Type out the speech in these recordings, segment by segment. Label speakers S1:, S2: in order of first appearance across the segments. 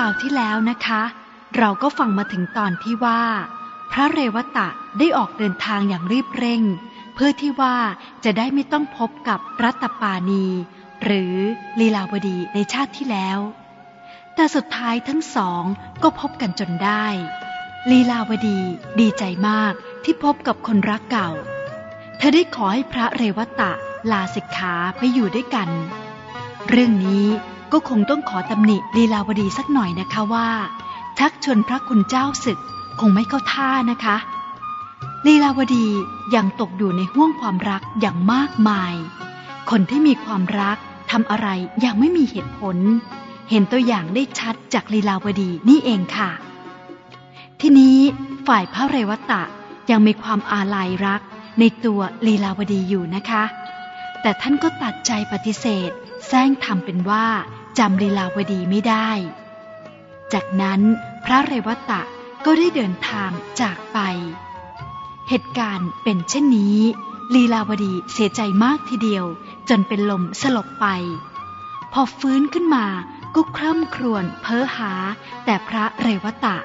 S1: ราวที่แล้วนะคะ เราก็ฟังมาถึงตอนที่ว่า พระเรวตะได้ออกเดินทางอย่างรีบเร่ง เพื่อที่ว่าจะได้ไม่ต้องพบกับรัตปานีหรือลีลาวดีในชาติที่แล้ว แต่สุดท้ายทั้งสองก็พบกันจนได้ ลีลาวดีดีใจมากที่พบกับคนรักเก่า เธอได้ขอให้พระเรวตะลาสิกขาไปอยู่ด้วยกัน เรื่องนี้ ก็คงต้องขอตำหนิลีลาวดีสักหน่อยนะคะว่า ชักชวนพระคุณเจ้าสึกคงไม่เข้าท่านะคะลีลาวดียังตกอยู่ในห้วงความรักอย่างมากมาย คนที่มีความรักทำอะไรอย่างไม่มีเหตุผล เห็นตัวอย่างได้ชัดจากลีลาวดีนี่เองค่ะ ทีนี้ฝ่ายพระเรวตะยังมีความอาลัยรักในตัวลีลาวดีอยู่นะคะ แต่ท่านก็ตัดใจปฏิเสธแซงทำเป็นว่า จำลีลาวดีไม่ได้ จากนั้นพระเรวตะก็ได้เดินทางจากไป เหตุการณ์เป็นเช่นนี้ ลีลาวดีเสียใจมากทีเดียวจนเป็นลมสลบไป พอฟื้นขึ้นมาก็คร่ำครวญเพ้อหาแต่พระเรวตะ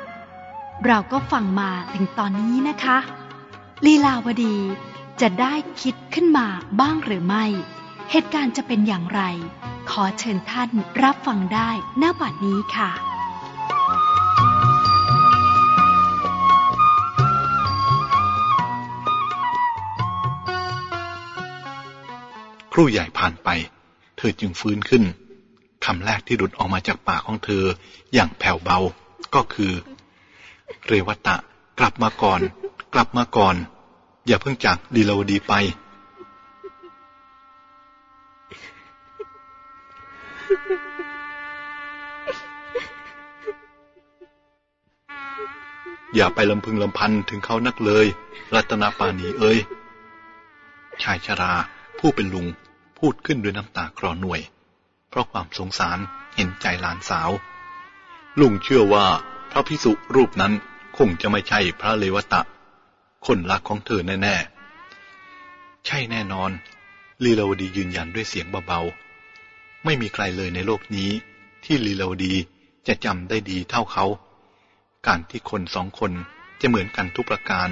S1: เราก็ฟังมาถึงตอนนี้นะคะ ลีลาวดีจะได้คิดขึ้นมาบ้างหรือไม่ เหตุการณ์จะเป็นอย่างไร ขอเชิญท่านรับฟังได้หน้าบัดนี้ค่ะ
S2: ครู่ใหญ่ผ่านไป เธอจึงฟื้นขึ้นคำแรกที่หลุดออกมาจากปากของเธออย่างแผ่วเบาก็คือ เรวตะ กลับมาก่อน กลับมาก่อน อย่าเพิ่งจากดีลาวดีไป อย่าไปลำพึงลำพันถึงเขานักเลย รัตนาปานีเอ้ย ชายชรา ผู้เป็นลุงพูดขึ้นด้วยน้ำตาคลอหน่วย เพราะความสงสารเห็นใจหลานสาว ลุงเชื่อว่าพระพิสุรูปนั้นคงจะไม่ใช่พระเลวตะ คนรักของเธอแน่ ๆ ใช่แน่นอน ลีลาวดียืนยันด้วยเสียงเบาๆ ไม่มีใครเลยในโลกนี้ ที่ลีลาวดีจะจำได้ดีเท่าเขา การที่คนสองคนจะเหมือนกันทุกประการ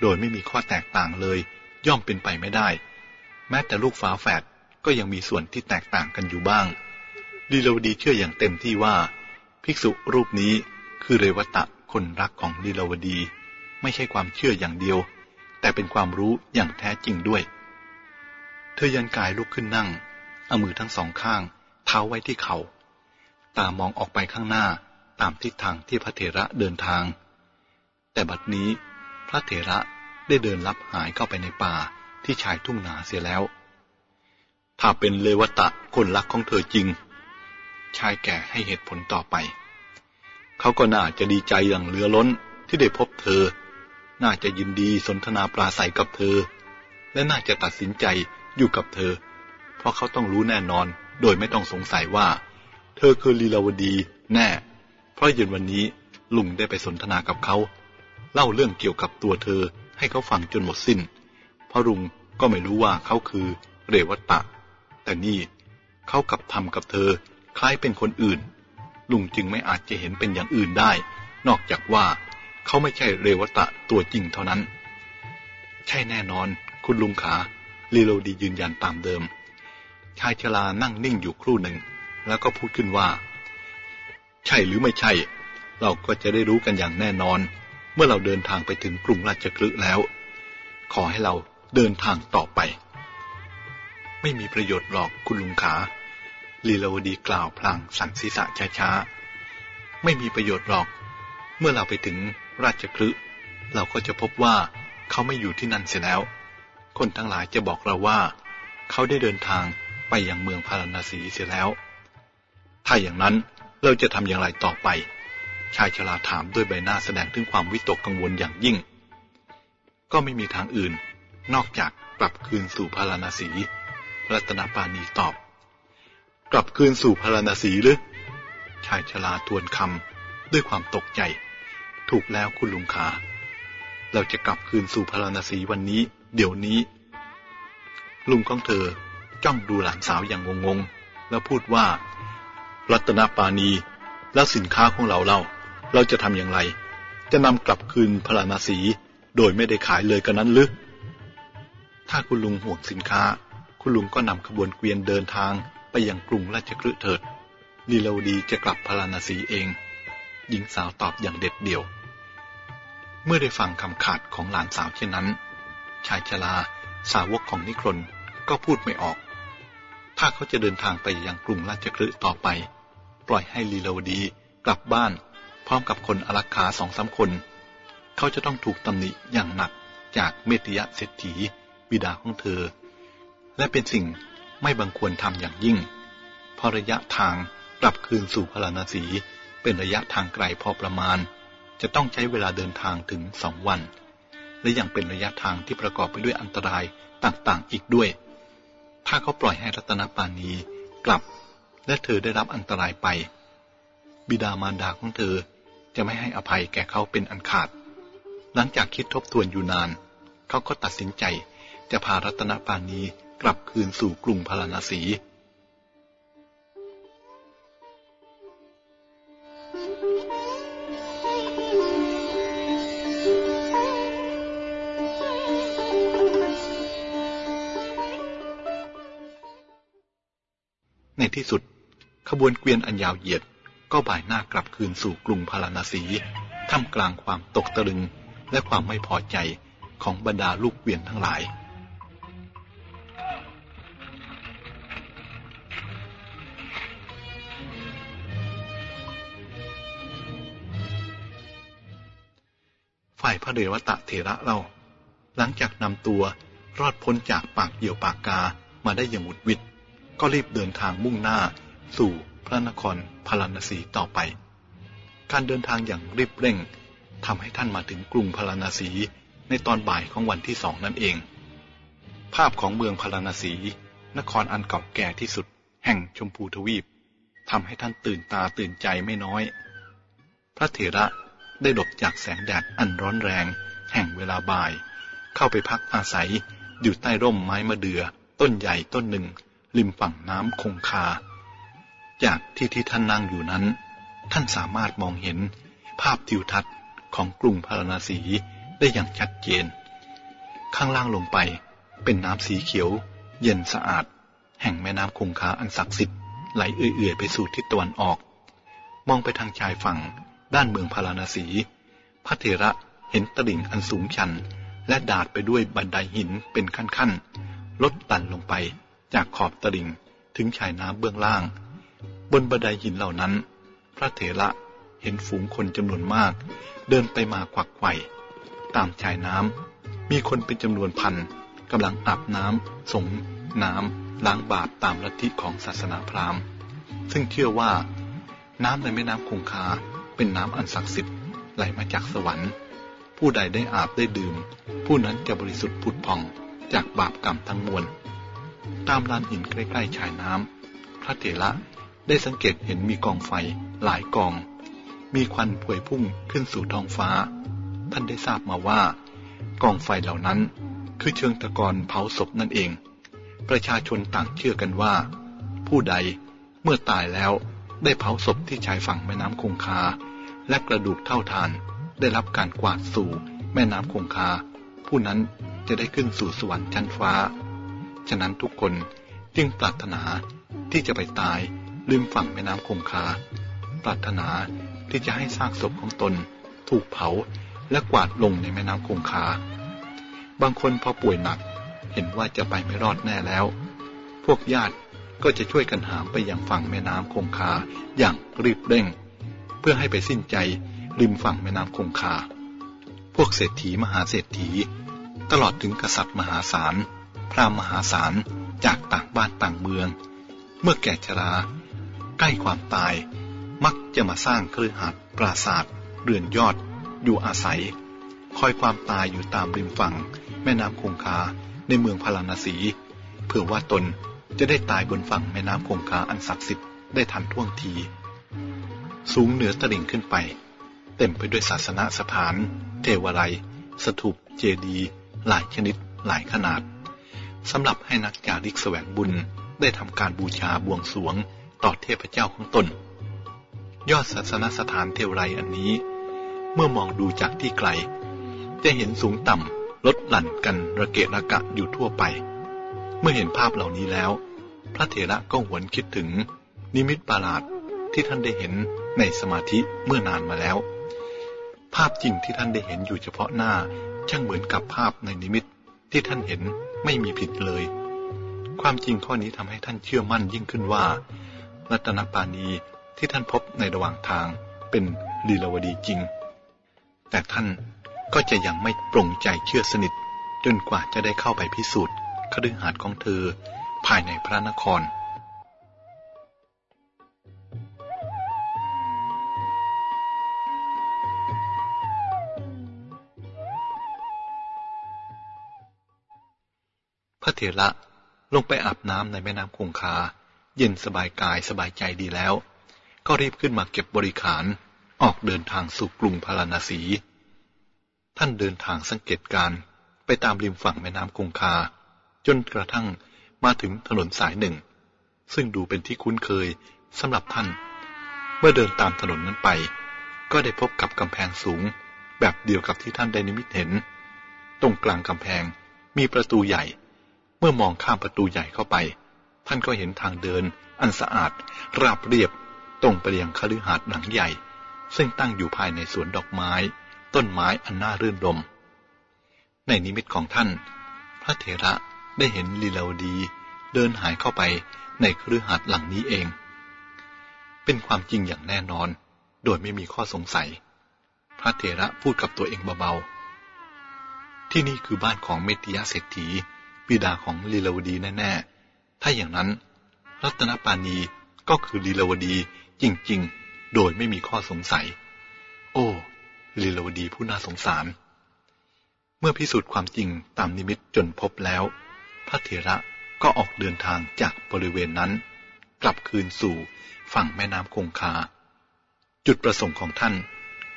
S2: โดยไม่มีข้อแตกต่างเลย ย่อมเป็นไปไม่ได้ แม้แต่ลูกฝาแฝดก็ยังมีส่วนที่แตกต่างกันอยู่บ้างลีลาวดีเชื่ออย่างเต็มที่ว่า ภิกษุรูปนี้คือเรวตะคนรักของลีลาวดี ไม่ใช่ความเชื่ออย่างเดียว แต่เป็นความรู้อย่างแท้จริงด้วย เธอยันกายลุกขึ้นนั่ง เอามือทั้งสองข้าง เท้าไว้ที่เขา่าตามองออกไปข้างหน้าตามทิศทางที่พระเถระเดินทาง แต่บัดนี้พระเถระได้เดินลับหายเข้าไปในป่าที่ชายทุ่งนาเสียแล้ว ถ้าเป็นเลวตะคนรักของเธอจริง ชายแก่ให้เหตุผลต่อไป เขาก็น่าจะดีใจอย่างเหลือล้นที่ได้พบเธอ น่าจะยินดีสนทนาปราศัยกับเธอ และน่าจะตัดสินใจอยู่กับเธอ เพราะเขาต้องรู้แน่นอน โดยไม่ต้องสงสัยว่า เธอคือลีลาวดีแน่ เพราะเย็นวันนี้ลุงได้ไปสนทนากับเขา เล่าเรื่องเกี่ยวกับตัวเธอให้เขาฟังจนหมดสิ้น เพราะลุงก็ไม่รู้ว่าเขาคือเรวัตตะ แต่นี่เขากลับทำกับเธอคล้ายเป็นคนอื่น ลุงจึงไม่อาจจะเห็นเป็นอย่างอื่นได้ นอกจากว่าเขาไม่ใช่เรวัตะตัวจริงเท่านั้น ใช่แน่นอน คุณลุงขาลีโลดียืนยันตามเดิม ชายชรานั่งนิ่งอยู่ครู่หนึ่ง แล้วก็พูดขึ้นว่า ใช่หรือไม่ใช่ เราก็จะได้รู้กันอย่างแน่นอน เมื่อเราเดินทางไปถึงกรุงราชกฤห์แล้ว ขอให้เราเดินทางต่อไป ไม่มีประโยชน์หรอกคุณลุงขาลีลาวดีกล่าวพลางสั่นศีรษะช้าๆไม่มีประโยชน์หรอก เมื่อเราไปถึงราชคลึเราก็จะพบว่าเขาไม่อยู่ที่นั่นเสียแล้ว คนทั้งหลายจะบอกเราว่า เขาได้เดินทาง ไปยังเมืองพาราณสีเสียแล้ว ถ้าอย่างนั้นเราจะทำอย่างไรต่อไป ชายชราถามด้วยใบหน้าแสดงถึงความวิตกกังวลอย่างยิ่ง ก็ไม่มีทางอื่น นอกจากกลับคืนสู่พาราณสี รัตนปานีตอบ กลับคืนสู่พาราณสีหรือ ชายชราทวนคำด้วยความตกใจ ถูกแล้วคุณลุงขา เราจะกลับคืนสู่พาราณสีวันนี้ เดี๋ยวนี้ลุงของเธอ จ้องดูหลานสาวอย่างงงๆ แล้วพูดว่า รัตนปานีแล้วสินค้าของเราเล่า เราจะทำอย่างไร จะนำกลับคืนพราณสีโดยไม่ได้ขายเลยกันนั้นหรือถ้าคุณลุงห่วงสินค้า คุณลุงก็นำขบวนเกวียนเดินทางไปยังกรุงราชกฤห์เถิดลีลาวดีจะกลับพราณสีเอง หญิงสาวตอบอย่างเด็ดเดี่ยว เมื่อได้ฟังคำขาดของหลานสาวเช่นนั้น ชายชราสาวกของนิครนก็พูดไม่ออก ถ้าเขาจะเดินทางไปยังกรุงราชกฤห์ต่อไป ปล่อยให้ลีลาวดีกลับบ้าน พร้อมกับคนอารักขาสองสาคน เขาจะต้องถูกตำหนิอย่างหนักจากเมติยะเศรษฐีบิดาของเธอ และเป็นสิ่งไม่บังควรทำอย่างยิ่ง เพราะระยะทางกลับคืนสู่พราณสีเป็นระยะทางไกลพอประมาณ จะต้องใช้เวลาเดินทางถึงสองวัน และยังเป็นระยะทางที่ประกอบไปด้วยอันตรายต่างๆอีกด้วย ถ้าเขาปล่อยให้รัตนปานีกลับ และเธอได้รับอันตรายไป บิดามารดาของเธอจะไม่ให้อภัยแก่เขาเป็นอันขาด หลังจากคิดทบทวนอยู่นาน เขาก็ตัดสินใจจะพารัตนปานีกลับคืนสู่กรุงพาราณสี ที่สุด ขบวนเกวียนอันยาวเหยียด ก็บ่ายหน้ากลับคืนสู่กรุงพาราณสีท่ามกลางความตกตะลึงและความไม่พอใจของบรรดาลูกเกวียนทั้งหลายฝ่ายพระเดวตะเถระเรา หลังจากนำตัวรอดพ้นจากปากเหยี่ยวปากกามาได้อย่างหุดวิด ก็รีบเดินทางมุ่งหน้า สู่พระนครพาราณสีต่อไป การเดินทางอย่างรีบเร่งทำให้ท่านมาถึงกรุงพาราณสีในตอนบ่ายของวันที่สองนั่นเอง ภาพของเมืองพาราณสี นครอันเก่าแก่ที่สุด แห่งชมพูทวีปทำให้ท่านตื่นตาตื่นใจไม่น้อย พระเถระได้หลบจากแสงแดดอันร้อนแรง แห่งเวลาบ่าย เข้าไปพักอาศัยอยู่ใต้ร่มไม้มะเดือ่อต้นใหญ่ต้นหนึ่ง ริมฝั่งน้ำคงคา จากที่ที่ท่านนั่งอยู่นั้น ท่านสามารถมองเห็นภาพทิวทัศน์ของกรุงพาราณสีได้อย่างชัดเจน ข้างล่างลงไปเป็นน้ำสีเขียว เย็นสะอาด แห่งแม่น้ำคงคาอันศักดิ์สิทธิ์ไหลเอื่อยๆไปสู่ทิศตะวันออก มองไปทางชายฝั่งด้านเมืองพาราณสี พระเถระเห็นตลิ่งอันสูงชัน และดาดไปด้วยบันไดหินเป็นขั้นๆ ลดตันลงไป จากขอบตลิ่งถึงชายน้ำเบื้องล่าง บนบันไดหินเหล่านั้น พระเถระเห็นฝูงคนจำนวนมาก เดินไปมาควักไขว่ตามชายน้ำมีคนเป็นจำนวนพันกำลังอาบน้ำสงน้ำล้างบาปตามลัทธิของศาสนาพราหมณ์ ซึ่งเชื่อว่า น้ำในแม่น้ำคงคาเป็นน้ำอันศักดิ์สิทธิ์ไหลมาจากสวรรค์ ผู้ใดได้อาบได้ดื่ม ผู้นั้นจะบริสุทธิ์ผุดผ่องจากบาปกรรมทั้งมวล ตามลานหินใกล้ๆชายน้ำพระเถระได้สังเกตเห็นมีกองไฟหลายกอง มีควันพวยพุ่งขึ้นสู่ท้องฟ้า ท่านได้ทราบมาว่า กองไฟเหล่านั้นคือเชิงตะกอนเผาศพนั่นเอง ประชาชนต่างเชื่อกันว่า ผู้ใดเมื่อตายแล้วได้เผาศพที่ชายฝั่งแม่น้ำคงคา และกระดูกเท่าทานได้รับการกวาดสู่แม่น้ำคงคา ผู้นั้นจะได้ขึ้นสู่สวรรค์ชั้นฟ้า ฉะนั้นทุกคนจึงปรารถนาที่จะไปตายริมฝั่งแม่น้ำคงคา ปรารถนาที่จะให้ซากศพของตน ถูกเผาและกวาดลงในแม่น้ำคงคา บางคนพอป่วยหนักเห็นว่าจะไปไม่รอดแน่แล้ว พวกญาติก็จะช่วยกันหามไปยังฝั่งแม่น้ำคงคาอย่างรีบเร่ง เพื่อให้ไปสิ้นใจริมฝั่งแม่น้ำคงคา พวกเศรษฐีมหาเศรษฐี ตลอดถึงกษัตริย์มหาศาล ระมมหาศาลจากต่างบ้านต่างเมือง เมื่อแก่ชรา ใกล้ความตาย มักจะมาสร้างเครือหัดปราศาสตร์เรือนยอด อยู่อาศัย คอยความตายอยู่ตามริมฝั่ง แม่น้ำคงคาในเมืองพาราณสี เพื่อว่าตนจะได้ตายบนฝั่งแม่น้ำคงคาอันศักดิ์สิทธิ์ได้ทันท่วงที สูงเหนือตลิ่งขึ้นไป เต็มไปด้วยศาสนสถาน เทวไรสถูปเจดี หลายชนิดหลายขนาด สำหรับให้นักจาริกแสวงบุญได้ทำการบูชาบวงสวงต่อเทพเจ้าของตน ยอดศาสนสถานเทวไรอันนี้ เมื่อมองดูจากที่ไกล จะเห็นสูงต่ำลดหลั่นกันระเกะระกะอยู่ทั่วไป เมื่อเห็นภาพเหล่านี้แล้ว พระเถระก็หวนคิดถึง นิมิตประหลาดที่ท่านได้เห็นในสมาธิเมื่อนานมาแล้ว ภาพจริงที่ท่านได้เห็นอยู่เฉพาะหน้าช่างเหมือนกับภาพในนิมิต ที่ท่านเห็นไม่มีผิดเลย ความจริงข้อนี้ทำให้ท่านเชื่อมั่นยิ่งขึ้นว่า รัตนปาณีที่ท่านพบในระหว่างทางเป็นลีลาวดีจริง แต่ท่านก็จะยังไม่ปรงใจเชื่อสนิท จนกว่าจะได้เข้าไปพิสูจน์คฤหาสน์ของเธอภายในพระนคร ระเถระลงไปอาบน้ำในแม่น้ำคงคา เย็นสบายกายสบายใจดีแล้ว ก็รีบขึ้นมาเก็บบริขารออกเดินทางสู่กรุงพาราณสี ท่านเดินทางสังเกตการไปตามริมฝั่งแม่น้ำคงคา จนกระทั่งมาถึงถนนสายหนึ่ง ซึ่งดูเป็นที่คุ้นเคยสำหรับท่าน เมื่อเดินตามถนนนั้นไป ก็ได้พบกับกำแพงสูง แบบเดียวกับที่ท่านได้นิมิตเห็น ตรงกลางกำแพงมีประตูใหญ่ เมื่อมองข้ามประตูใหญ่เข้าไป ท่านก็เห็นทางเดิน อันสะอาด ราบเรียบ ตรงไปยังคฤหาสน์หลังใหญ่ ซึ่งตั้งอยู่ภายในสวนดอกไม้ ต้นไม้อันน่ารื่นรม ในนิมิตของท่าน พระเถระได้เห็นลีลาวดี เดินหายเข้าไปในคฤหาสน์หลังนี้เอง เป็นความจริงอย่างแน่นอน โดยไม่มีข้อสงสัย พระเถระพูดกับตัวเองเบาๆที่นี่คือบ้านของเมติยะเศรษฐี บิดาของลีลาวดีแน่ๆ ถ้าอย่างนั้น รัตนปานีก็คือลีลาวดีจริงๆ โดยไม่มีข้อสงสัย โอ้ลีลาวดีผู้น่าสงสาร เมื่อพิสูจน์ความจริงตามนิมิตจนพบแล้ว พระเถระก็ออกเดินทางจากบริเวณนั้น กลับคืนสู่ฝั่งแม่น้ำคงคา จุดประสงค์ของท่าน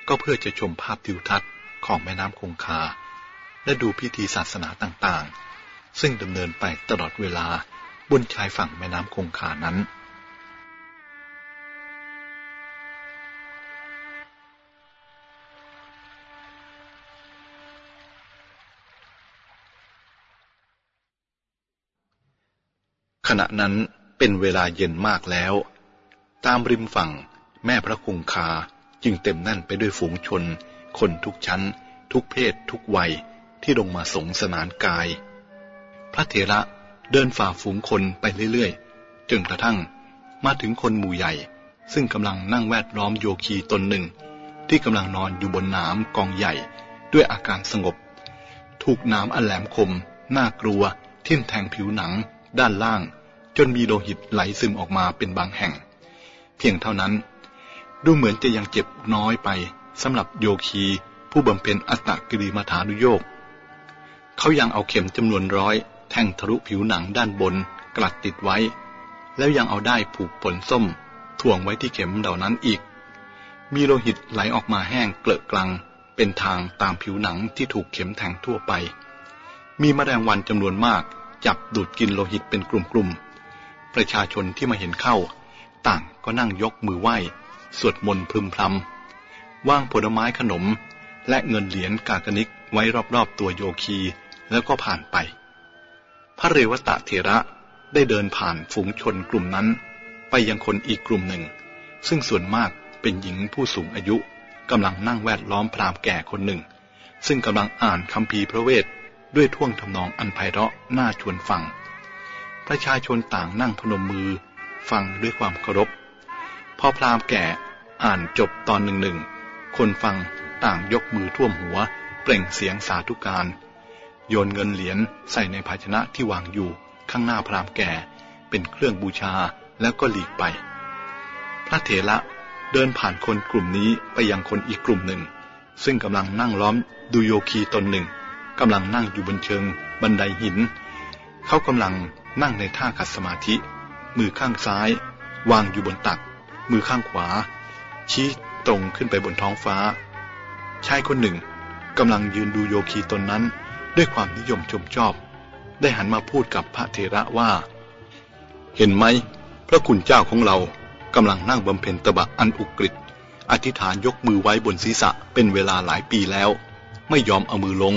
S2: ก็เพื่อจะชมภาพทิวทัศน์ของแม่น้ำคงคา และดูพิธีศาสนาต่างๆ ซึ่งดำเนินไปตลอดเวลาบนชายฝั่งแม่น้ำคงคานั้น ขณะนั้นเป็นเวลาเย็นมากแล้ว ตามริมฝั่งแม่พระคงคาจึงเต็มแน่นไปด้วยฝูงชน คนทุกชั้น ทุกเพศ ทุกวัยที่ลงมาสงสนานกาย พระเถระเดินฝ่าฝูงคนไปเรื่อยๆ จนกระทั่งมาถึงคนหมู่ใหญ่ ซึ่งกำลังนั่งแวดล้อมโยคีตนหนึ่ง ที่กำลังนอนอยู่บนน้ำกองใหญ่ด้วยอาการสงบ ถูกน้ำอันแหลมคม น่ากลัว ทิ่มแทงผิวหนัง ด้านล่าง จนมีโลหิตไหลซึมออกมาเป็นบางแห่ง เพียงเท่านั้น ดูเหมือนจะยังเจ็บน้อยไปสำหรับโยคีผู้บำเพ็ญอัตตกิริมาฐานุโยก เขายังเอาเข็มจำนวนร้อย แทงทะลุผิวหนังด้านบนกลัดติดไว้ แล้วยังเอาได้ผูกผลส้ม ถ่วงไว้ที่เข็มเหล่านั้นอีก มีโลหิตไหลออกมาแห้งเกลอะกลัง เป็นทางตามผิวหนังที่ถูกเข็มแทงทั่วไป มีแมลงวันจำนวนมาก จับดูดกินโลหิตเป็นกลุ่มๆ ประชาชนที่มาเห็นเข้า ต่างก็นั่งยกมือไหว้ สวดมนต์พึมพำวางผลไม้ขนมและเงินเหรียญกากนิกไว้รอบๆตัวโยคีแล้วก็ผ่านไป พระเรวตะเถระได้เดินผ่านฝูงชนกลุ่มนั้น ไปยังคนอีกกลุ่มหนึ่ง ซึ่งส่วนมากเป็นหญิงผู้สูงอายุกำลังนั่งแวดล้อมพรามแก่คนหนึ่ง ซึ่งกำลังอ่านคำพีพระเวทด้วยท่วงทำนองอันไพเราะน่าชวนฟัง ประชาชนต่างนั่งพนมมือ ฟังด้วยความเคารพ พอพรามแก่อ่านจบตอนหนึ่งหนึ่งคนฟังต่างยกมือท่วมหัว เปล่งเสียงสาธุการ โยนเงินเหรียญใส่ในภาชนะที่วางอยู่ข้างหน้าพรามแก่ เป็นเครื่องบูชาแล้วก็หลีกไป พระเถระเดินผ่านคนกลุ่มนี้ไปยังคนอีกกลุ่มหนึ่ง ซึ่งกำลังนั่งล้อมดูโยคีตนหนึ่งกำลังนั่งอยู่บนเชิงบันไดหิน เขากำลังนั่งในท่าขัดสมาธิ มือข้างซ้าย วางอยู่บนตัก มือข้างขวา ชี้ตรงขึ้นไปบนท้องฟ้า ชายคนหนึ่งกำลังยืนดูโยคีตนนั้น ด้วยความนิยมชมชอบ ได้หันมาพูดกับพระเถระว่าเห็นไหม พระคุณเจ้าของเรากำลังนั่งบำเพ็ญตบะอันอุกฤษอธิษฐานยกมือไว้บนศีรษะเป็นเวลาหลายปีแล้ว ไม่ยอมเอามือลง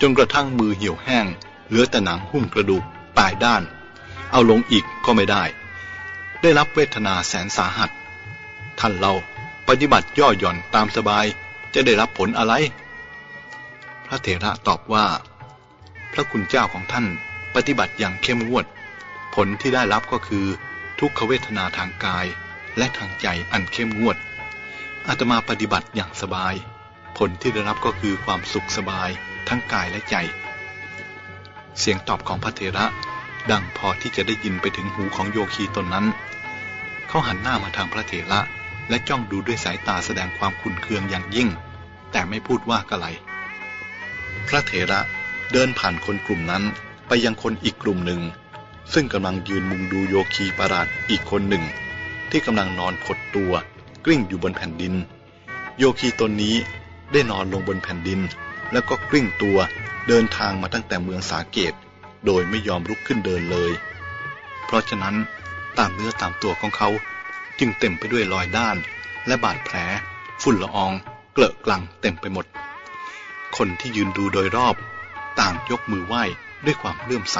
S2: จนกระทั่งมือเหี่ยวแห้ง เหลือแต่หนังหุ้มกระดูกตายด้าน เอาลงอีกก็ไม่ได้ ได้รับเวทนาแสนสาหัส ท่านเราปฏิบัติย่อหย่อนตามสบายจะได้รับผลอะไร พระเถระตอบว่า พระคุณเจ้าของท่านปฏิบัติอย่างเข้มงวด ผลที่ได้รับก็คือทุกขเวทนาทางกายและทางใจอันเข้มงวด อาตมาปฏิบัติอย่างสบาย ผลที่ได้รับก็คือความสุขสบายทั้งกายและใจ เสียงตอบของพระเถระ ดังพอที่จะได้ยินไปถึงหูของโยคีตนนั้น เขาหันหน้ามาทางพระเถระและจ้องดูด้วยสายตาแสดงความขุนเคืองอย่างยิ่ง แต่ไม่พูดว่ากะไร พระเถระเดินผ่านคนกลุ่มนั้นไปยังคนอีกกลุ่มหนึ่ง ซึ่งกำลังยืนมุงดูโยคีประหลาดอีกคนหนึ่ง ที่กำลังนอนขดตัวกลิ้งอยู่บนแผ่นดิน โยคีตนนี้ได้นอนลงบนแผ่นดิน แล้วก็กลิ้งตัวเดินทางมาตั้งแต่เมืองสาเกต โดยไม่ยอมลุกขึ้นเดินเลย เพราะฉะนั้นตามเนื้อตามตัวของเขาจึงเต็มไปด้วยรอยด้าน และบาดแผล ฝุ่นละอองเกลอะกลังเต็มไปหมด คนที่ยืนดูโดยรอบ ต่างยกมือไหว้ด้วยความเลื่อมใส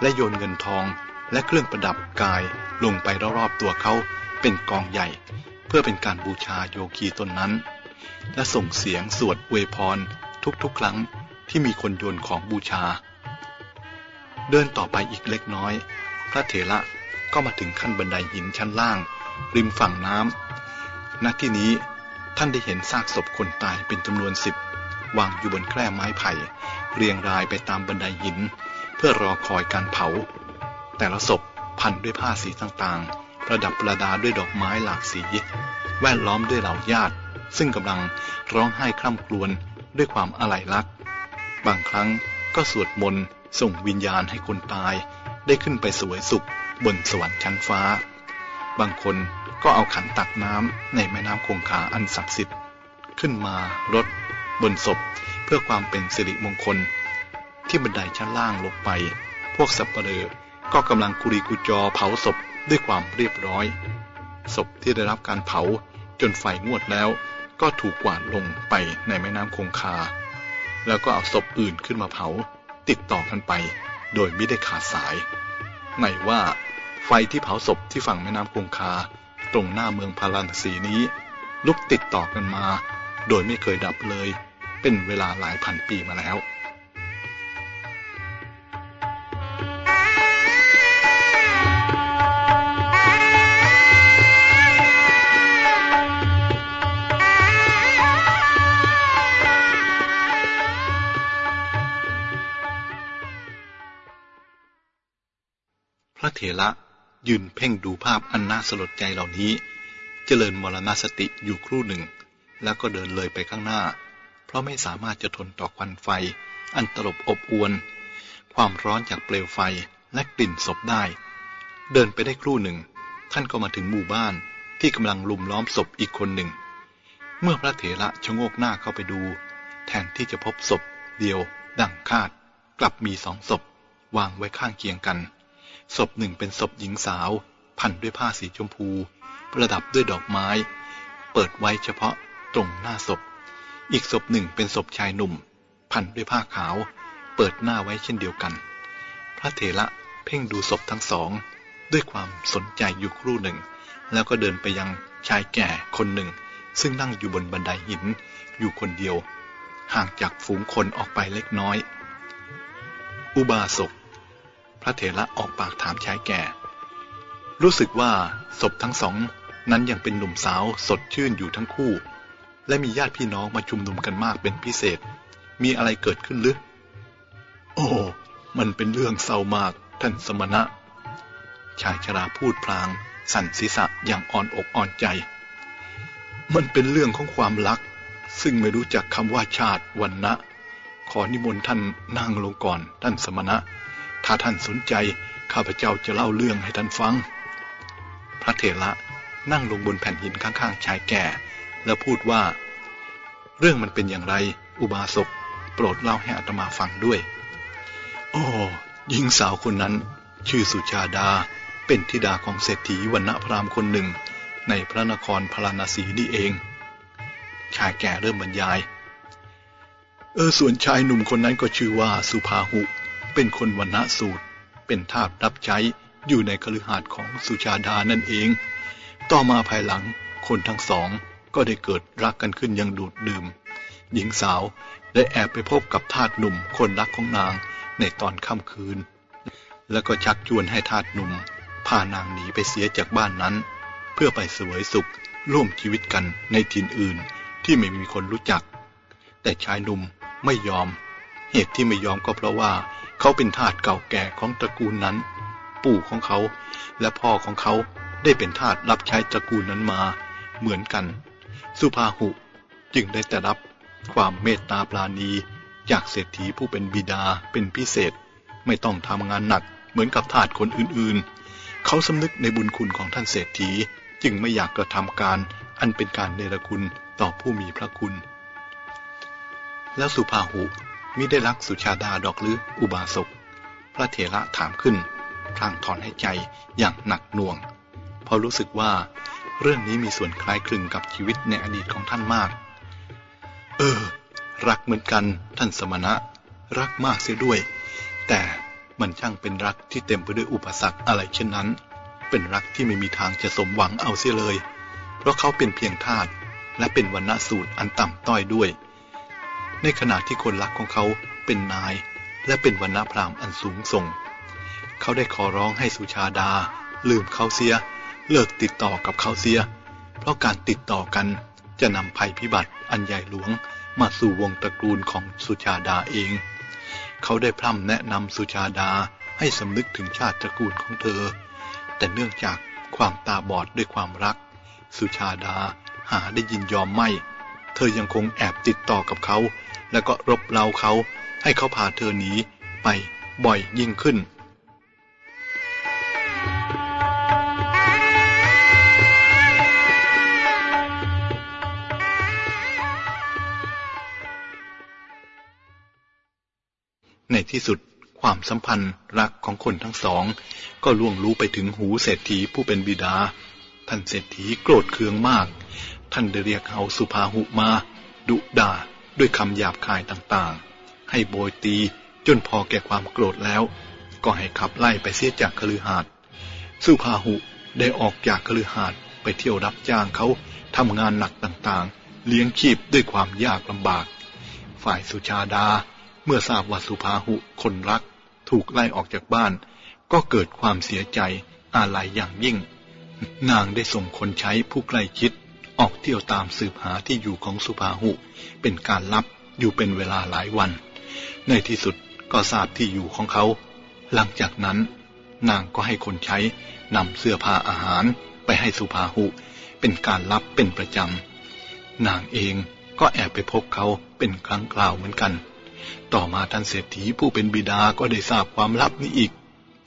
S2: และโยนเงินทองและเครื่องประดับกายลงไปรอบๆตัวเขาเป็นกองใหญ่ เพื่อเป็นการบูชาโยคีตนนั้น และส่งเสียงสวดเวพรทุกๆ ครั้งที่มีคนโยนของบูชา เดินต่อไปอีกเล็กน้อย พระเถระก็มาถึงขั้นบันไดหินชั้นล่าง ริมฝั่งน้ำณที่นี้ท่านได้เห็นซากศพคนตายเป็นจำนวนสิบ วางอยู่บนแคร่ไม้ไผ่ เรียงรายไปตามบันไดหิน เพื่อรอคอยการเผา แต่ละศพพันด้วยผ้าสีต่างๆ ประดับประดาด้วยดอกไม้หลากสี แวดล้อมด้วยเหล่าญาติ ซึ่งกำลังร้องไห้คร่ำครวญด้วยความอาลัยรัก บางครั้งก็สวดมนต์ส่งวิญญาณให้คนตาย ได้ขึ้นไปสวยสุขบนสวรรค์ชั้นฟ้า บางคนก็เอาขันตักน้ำในแม่น้ำคงคาอันศักดิ์สิทธิ์ ขึ้นมารด บนศพเพื่อความเป็นสิริมงคล ที่บันไดชั้นล่างลงไป พวกสับเปลือก็กำลังกุรีกุจอเผาศพด้วยความเรียบร้อย ศพที่ได้รับการเผาจนไฟงวดแล้ว ก็ถูกกวาดลงไปในแม่น้ำคงคา แล้วก็เอาศพอื่นขึ้นมาเผา ติดต่อกันไป โดยไม่ได้ขาดสายไหนว่าไฟที่เผาศพที่ฝั่งแม่น้ำคงคา ตรงหน้าเมืองพาราณสีนี้ ลุกติดต่อกันมา โดยไม่เคยดับเลย เป็นเวลาหลายพันปีมาแล้วพระเถระยืนเพ่งดูภาพอันน่าสลดใจเหล่านี้ เจริญมรณสติอยู่ครู่หนึ่ง แล้วก็เดินเลยไปข้างหน้า ราะไม่สามารถจะทนต่อควันไฟ อันตลบอบอวน ความร้อนจากเปลวไฟและกลิ่นศพได้ เดินไปได้ครู่หนึ่ง ท่านก็มาถึงหมู่บ้านที่กำลังลุมล้อมศพอีกคนหนึ่ง เมื่อพระเถระชะโงกหน้าเข้าไปดู แทนที่จะพบศพเดียว ดังคาด กลับมีสองศพ วางไว้ข้างเคียงกัน ศพหนึ่งเป็นศพหญิงสาว พันด้วยผ้าสีชมพู ประดับด้วยดอกไม้ เปิดไว้เฉพาะตรงหน้าศพ อีกศพหนึ่งเป็นศพชายหนุ่ม พันด้วยผ้าขาว เปิดหน้าไว้เช่นเดียวกัน พระเถระเพ่งดูศพทั้งสอง ด้วยความสนใจอยู่ครู่หนึ่ง แล้วก็เดินไปยังชายแก่คนหนึ่ง ซึ่งนั่งอยู่บนบันไดหินอยู่คนเดียว ห่างจากฝูงคนออกไปเล็กน้อย อุบาสกพระเถระออกปากถามชายแก่ รู้สึกว่าศพทั้งสองนั้นยังเป็นหนุ่มสาวสดชื่นอยู่ทั้งคู่ และมีญาติพี่น้องมาชุมนุมกันมากเป็นพิเศษ มีอะไรเกิดขึ้นหรือ โอ้ มันเป็นเรื่องเศร้ามากท่านสมณะ ชายชราพูดพลาง สั่นศีรษะอย่างอ่อนอกอ่อนใจ มันเป็นเรื่องของความรัก ซึ่งไม่รู้จักคำว่าชาติวันนะขอนิมนต์ท่านนั่งลงก่อนท่านสมณะ ถ้าท่านสนใจข้าพเจ้าจะเล่าเรื่องให้ท่านฟัง พระเถระนั่งลงบนแผ่นหินข้างๆชายแก่ แล้วพูดว่า เรื่องมันเป็นอย่างไร อุบาสกโปรดเล่าให้อาตมาฟังด้วย โอ้หญิงสาวคนนั้น ชื่อสุชาดา เป็นธิดาของเศรษฐีวันณพรามคนหนึ่ง ในพระนครพาราณสีนี่เอง ชายแก่เริ่มบรรยาย เออส่วนชายหนุ่มคนนั้นก็ชื่อว่าสุภาหุ เป็นคนวันณะสูตร เป็นทาสรับใช้อยู่ในคฤหาสน์ของสุชาดานั่นเอง ต่อมาภายหลังคนทั้งสอง ก็ได้เกิดรักกันขึ้นอย่างดูดดื่ม หญิงสาวได้แอบไปพบกับทาสหนุ่มคนรักของนางในตอนค่ำคืน แล้วก็ชักชวนให้ทาสหนุ่มพานางหนีไปเสียจากบ้านนั้น เพื่อไปเสวยสุขร่วมชีวิตกันในถิ่นอื่นที่ไม่มีคนรู้จัก แต่ชายหนุ่มไม่ยอม เหตุที่ไม่ยอมก็เพราะว่าเขาเป็นทาสเก่าแก่ของตระกูลนั้น ปู่ของเขาและพ่อของเขาได้เป็นทาสรับใช้ตระกูลนั้นมาเหมือนกัน สุภาหุจึงได้แต่รับความเมตตาปราณีจากเศรษฐีผู้เป็นบิดาเป็นพิเศษ ไม่ต้องทำงานหนักเหมือนกับทาสคนอื่นๆ เขาสำนึกในบุญคุณของท่านเศรษฐีจึงไม่อยากกระทำการอันเป็นการเนรคุณต่อผู้มีพระคุณ แล้วสุภาหุมิได้รักสุชาดาดอกหรืออุบาสก พระเถระถามขึ้นพลางถอนให้ใจอย่างหนักหน่วง เพราะรู้สึกว่า เรื่องนี้มีส่วนคล้ายคลึงกับชีวิตในอดีตของท่านมาก เออ รักเหมือนกันท่านสมณะ รักมากเสียด้วย แต่มันช่างเป็นรักที่เต็มไปด้วยอุปสรรคอะไรเช่นนั้น เป็นรักที่ไม่มีทางจะสมหวังเอาเสียเลย เพราะเขาเป็นเพียงทาสและเป็นวันณะสูตรอันต่ำต้อยด้วย ในขณะที่คนรักของเขาเป็นนาย และเป็นวันณะพรามอันสูงส่ง เขาได้ขอร้องให้สุชาดา ลืมเขาเสีย เลิกติดต่อกับเขาเสีย เพราะการติดต่อกันจะนำภัยพิบัติอันใหญ่หลวงมาสู่วงตระกูลของสุชาดาเอง เขาได้พร่ำแนะนำสุชาดาให้สำนึกถึงชาติตระกูลของเธอ แต่เนื่องจากความตาบอดด้วยความรัก สุชาดาหาได้ยินยอมไม่ เธอยังคงแอบติดต่อกับเขา แล้วก็รบเร้าเขาให้เขาพาเธอหนีไปบ่อยยิ่งขึ้น ที่สุด ความสัมพันธ์รักของคนทั้งสอง ก็ล่วงรู้ไปถึงหูเศรษฐีผู้เป็นบิดา ท่านเศรษฐีโกรธเคืองมาก ท่านได้เรียกเอาสุภาหุมา ดุด่าด้วยคำหยาบคายต่างๆ ให้โบยตีจนพอแก่ความโกรธแล้ว ก็ให้ขับไล่ไปเสียจากคฤหาสน์สุภาหุได้ออกจากคฤหาสน์ไปเที่ยวรับจ้างเขาทำงานหนักต่างๆ เลี้ยงชีพด้วยความยากลำบาก ฝ่ายสุชาดา เมื่อทราบว่าสุภาหุคนรัก ถูกไล่ออกจากบ้าน ก็เกิดความเสียใจอาลัยอย่างยิ่ง นางได้ส่งคนใช้ผู้ใกล้ชิด ออกเที่ยวตามสืบหาที่อยู่ของสุภาหุ เป็นการลับอยู่เป็นเวลาหลายวัน ในที่สุดก็ทราบที่อยู่ของเขา หลังจากนั้น นางก็ให้คนใช้นำเสื้อผ้าอาหารไปให้สุภาหุ เป็นการลับเป็นประจำ นางเองก็แอบไปพบเขาเป็นครั้งคราวเหมือนกัน ต่อมาท่านเศรษฐีผู้เป็นบิดาก็ได้ทราบความลับนี้อีก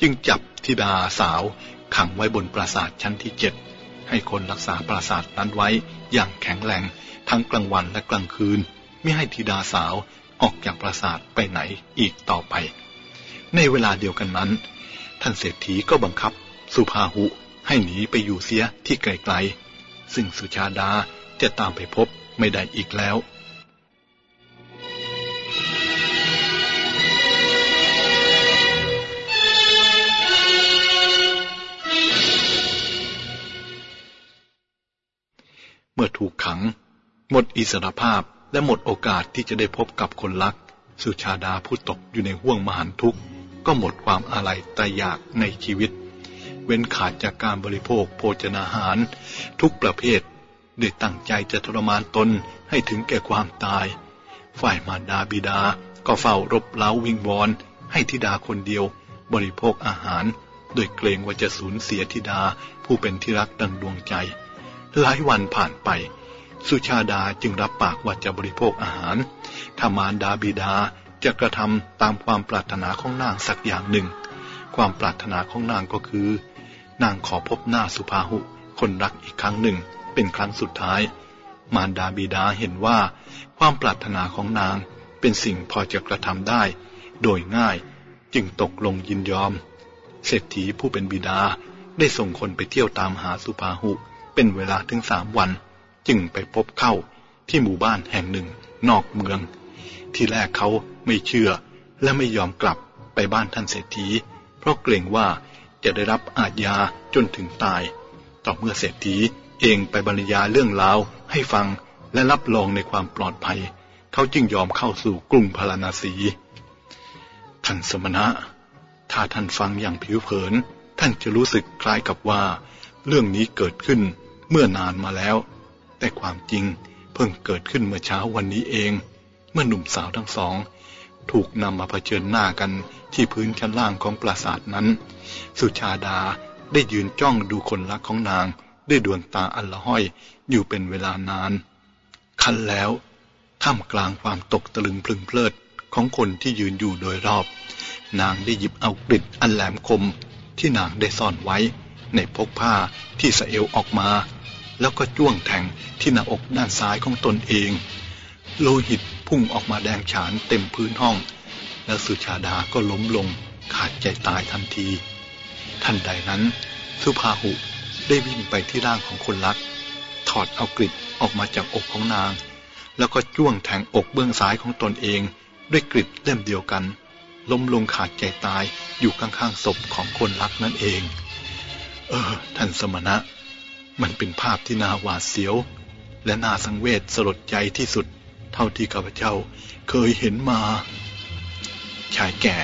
S2: จึงจับธิดาสาวขังไว้บนปราสาทชั้นที่เจ็ดให้คนรักษาปราสาทนั้นไว้อย่างแข็งแรงทั้งกลางวันและกลางคืน ไม่ให้ธิดาสาวออกจากปราสาทไปไหนอีกต่อไป ในเวลาเดียวกันนั้น ท่านเศรษฐีก็บังคับ สุภาหุให้หนีไปอยู่เสียที่ไกลๆซึ่งสุชาดาจะตามไปพบไม่ได้อีกแล้ว เมื่อถูกขัง หมดอิสรภาพและหมดโอกาสที่จะได้พบกับคนรัก สุชาดาผู้ตกอยู่ในห่วงมหันทุกข์ ก็หมดความอาลัยตายอยากในชีวิต เว้นขาดจากการบริโภคโภชนาหาร ทุกประเภทด้วยตั้งใจจะทรมานตนให้ถึงแก่ความตาย ฝ่ายมารดาบิดาก็เฝ้ารบเล้าวิงวอน ให้ธิดาคนเดียว บริโภคอาหาร โดยเกรงว่าจะสูญเสียธิดาผู้เป็นที่รักดังดวงใจ หลายวันผ่านไป สุชาดาจึงรับปากว่าจะบริโภคอาหารถ้ามารดาบิดาจะกระทำตามความปรารถนาของนางสักอย่างหนึ่ง ความปรารถนาของนางก็คือ นางขอพบหน้าสุภาหุ คนรักอีกครั้งหนึ่ง เป็นครั้งสุดท้าย มารดาบิดาเห็นว่า ความปรารถนาของนางเป็นสิ่งพอจะกระทำได้ โดยง่ายจึงตกลงยินยอม เศรษฐีผู้เป็นบิดาได้ส่งคนไปเที่ยวตามหาสุภาหุ เป็นเวลาถึงสามวัน จึงไปพบเข้าที่หมู่บ้านแห่งหนึ่ง นอกเมือง ที่แรกเขาไม่เชื่อ และไม่ยอมกลับไปบ้านท่านเศรษฐี เพราะเกรงว่าจะได้รับอาญาจนถึงตาย ต่อเมื่อเศรษฐีเองไปบรรยายเรื่องราวให้ฟังและรับรองในความปลอดภัย เขาจึงยอมเข้าสู่กรุงพาราณสีท่านสมณะ ถ้าท่านฟังอย่างผิวเผิน ท่านจะรู้สึกคล้ายกับว่า เรื่องนี้เกิดขึ้น เมื่อนานมาแล้ว แต่ความจริงเพิ่งเกิดขึ้นเมื่อเช้าวันนี้เอง เมื่อหนุ่มสาวทั้งสอง ถูกนำมาเผชิญหน้ากันที่พื้นชั้นล่างของปราสาทนั้น สุชาดาได้ยืนจ้องดูคนรักของนางด้วยดวงตาอันละห้อยอยู่เป็นเวลานาน คันแล้วท่ามกลางความตกตะลึงพลึงเพลิดของคนที่ยืนอยู่โดยรอบ นางได้หยิบเอากริดอันแหลมคมที่นางได้ซ่อนไว้ ในพกผ้าที่สะเอวออกมา แล้วก็จ้วงแทงที่หน้าอกด้านซ้ายของตนเอง โลหิตพุ่งออกมาแดงฉานเต็มพื้นห้อง แล้วสุชาดาก็ล้มลงขาดใจตายทันที ทันใดนั้น สุภาหุได้วิ่งไปที่ร่างของคนรัก ถอดเอากริดออกมาจากอกของนาง แล้วก็จ้วงแทงอกเบื้องซ้ายของตนเอง ด้วยกริดเล่มเดียวกัน ล้มลงขาดใจตายอยู่ข้างๆศพของคนรักนั่นเอง เออ ท่านสมณะ มันเป็นภาพที่น่าหวาดเสียว และน่าสังเวชสลดใจที่สุด เท่าที่ข้าพเจ้าเคยเห็นมา ชายแก่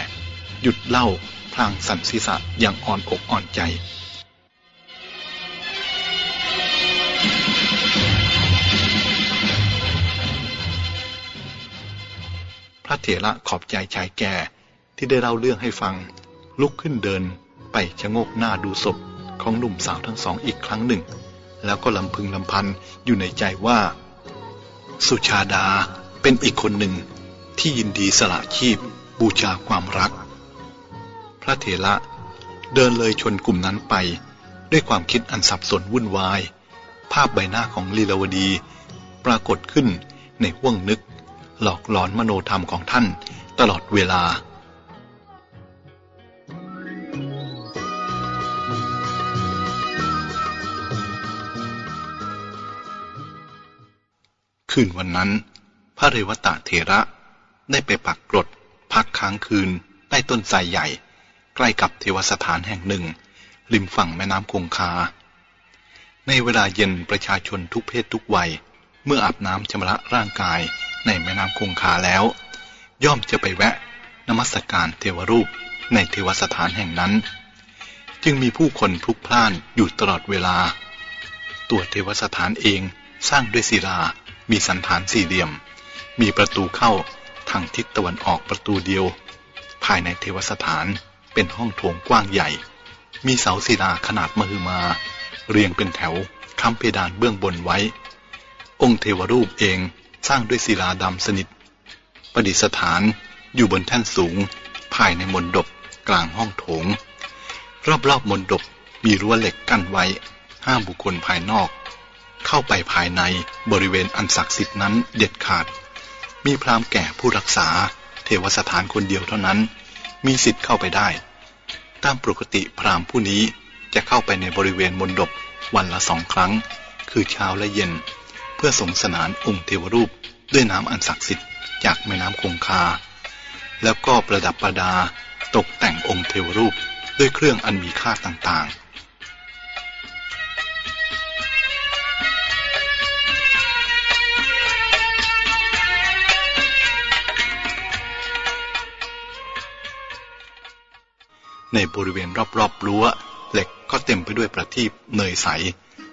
S2: หยุดเล่าพลางสันศีษะอย่างอ่อนอกอ่อนใจระเถระขอบใจชายแก่ที่ได้เล่าเรื่องให้ฟัง ลุกขึ้นเดินไปชะโงกหน้าดูศพ ของหนุ่มสาวทั้งสองอีกครั้งหนึ่ง แล้วก็ลำพึงลำพันอยู่ในใจว่า สุชาดาเป็นอีกคนหนึ่งที่ยินดีสละชีพบูชาความรัก พระเถระเดินเลยชนกลุ่มนั้นไป ด้วยความคิดอันสับสนวุ่นวาย ภาพใบหน้าของลีลาวดี ปรากฏขึ้นในห้วงนึก หลอกหลอนมโนธรรมของท่านตลอดเวลา คืนวันนั้น พระเรวตะเถระได้ไปปักกรดพักค้างคืนใต้ต้นไทรใหญ่ ใกล้กับเทวสถานแห่งหนึ่ง ริมฝั่งแม่น้ำคงคา ในเวลาเย็นประชาชนทุกเพศทุกวัย เมื่ออาบน้ำชำระร่างกายในแม่น้ำคงคาแล้ว ย่อมจะไปแวะนมัสการเทวรูปในเทวสถานแห่งนั้น จึงมีผู้คนพลุกพล่านอยู่ตลอดเวลา ตัวเทวสถานเองสร้างด้วยศิลา มีสันฐานสี่เหลี่ยม มีประตูเข้าทางทิศตะวันออกประตูเดียว ภายในเทวสถานเป็นห้องโถงกว้างใหญ่ มีเสาศิลาขนาดมหึมา เรียงเป็นแถวค้ำเพดานเบื้องบนไว้ องค์เทวรูปเองสร้างด้วยศิลาดำสนิท ประดิษฐานอยู่บนแท่นสูง ภายในมณฑปกลางห้องโถง รอบๆมณฑปมีรั้วเหล็กกั้นไว้ ห้ามบุคคลภายนอก เข้าไปภายในบริเวณอันศักดิ์สิทธิ์นั้นเด็ดขาด มีพรามแก่ผู้รักษา เทวสถานคนเดียวเท่านั้น มีสิทธิ์เข้าไปได้ ตามปกติพรามผู้นี้จะเข้าไปในบริเวณมณฑปวันละสองครั้ง คือเช้าและเย็น เพื่อสงสนานองค์เทวรูปด้วยน้ำอันศักดิ์สิทธิ์จากแม่น้ำคงคา แล้วก็ประดับประดาตกแต่งองค์เทวรูปด้วยเครื่องอันมีค่าต่างๆ ในบริเวณรอบๆรั้วเหล็กก็เต็มไปด้วยประทีปเนยใส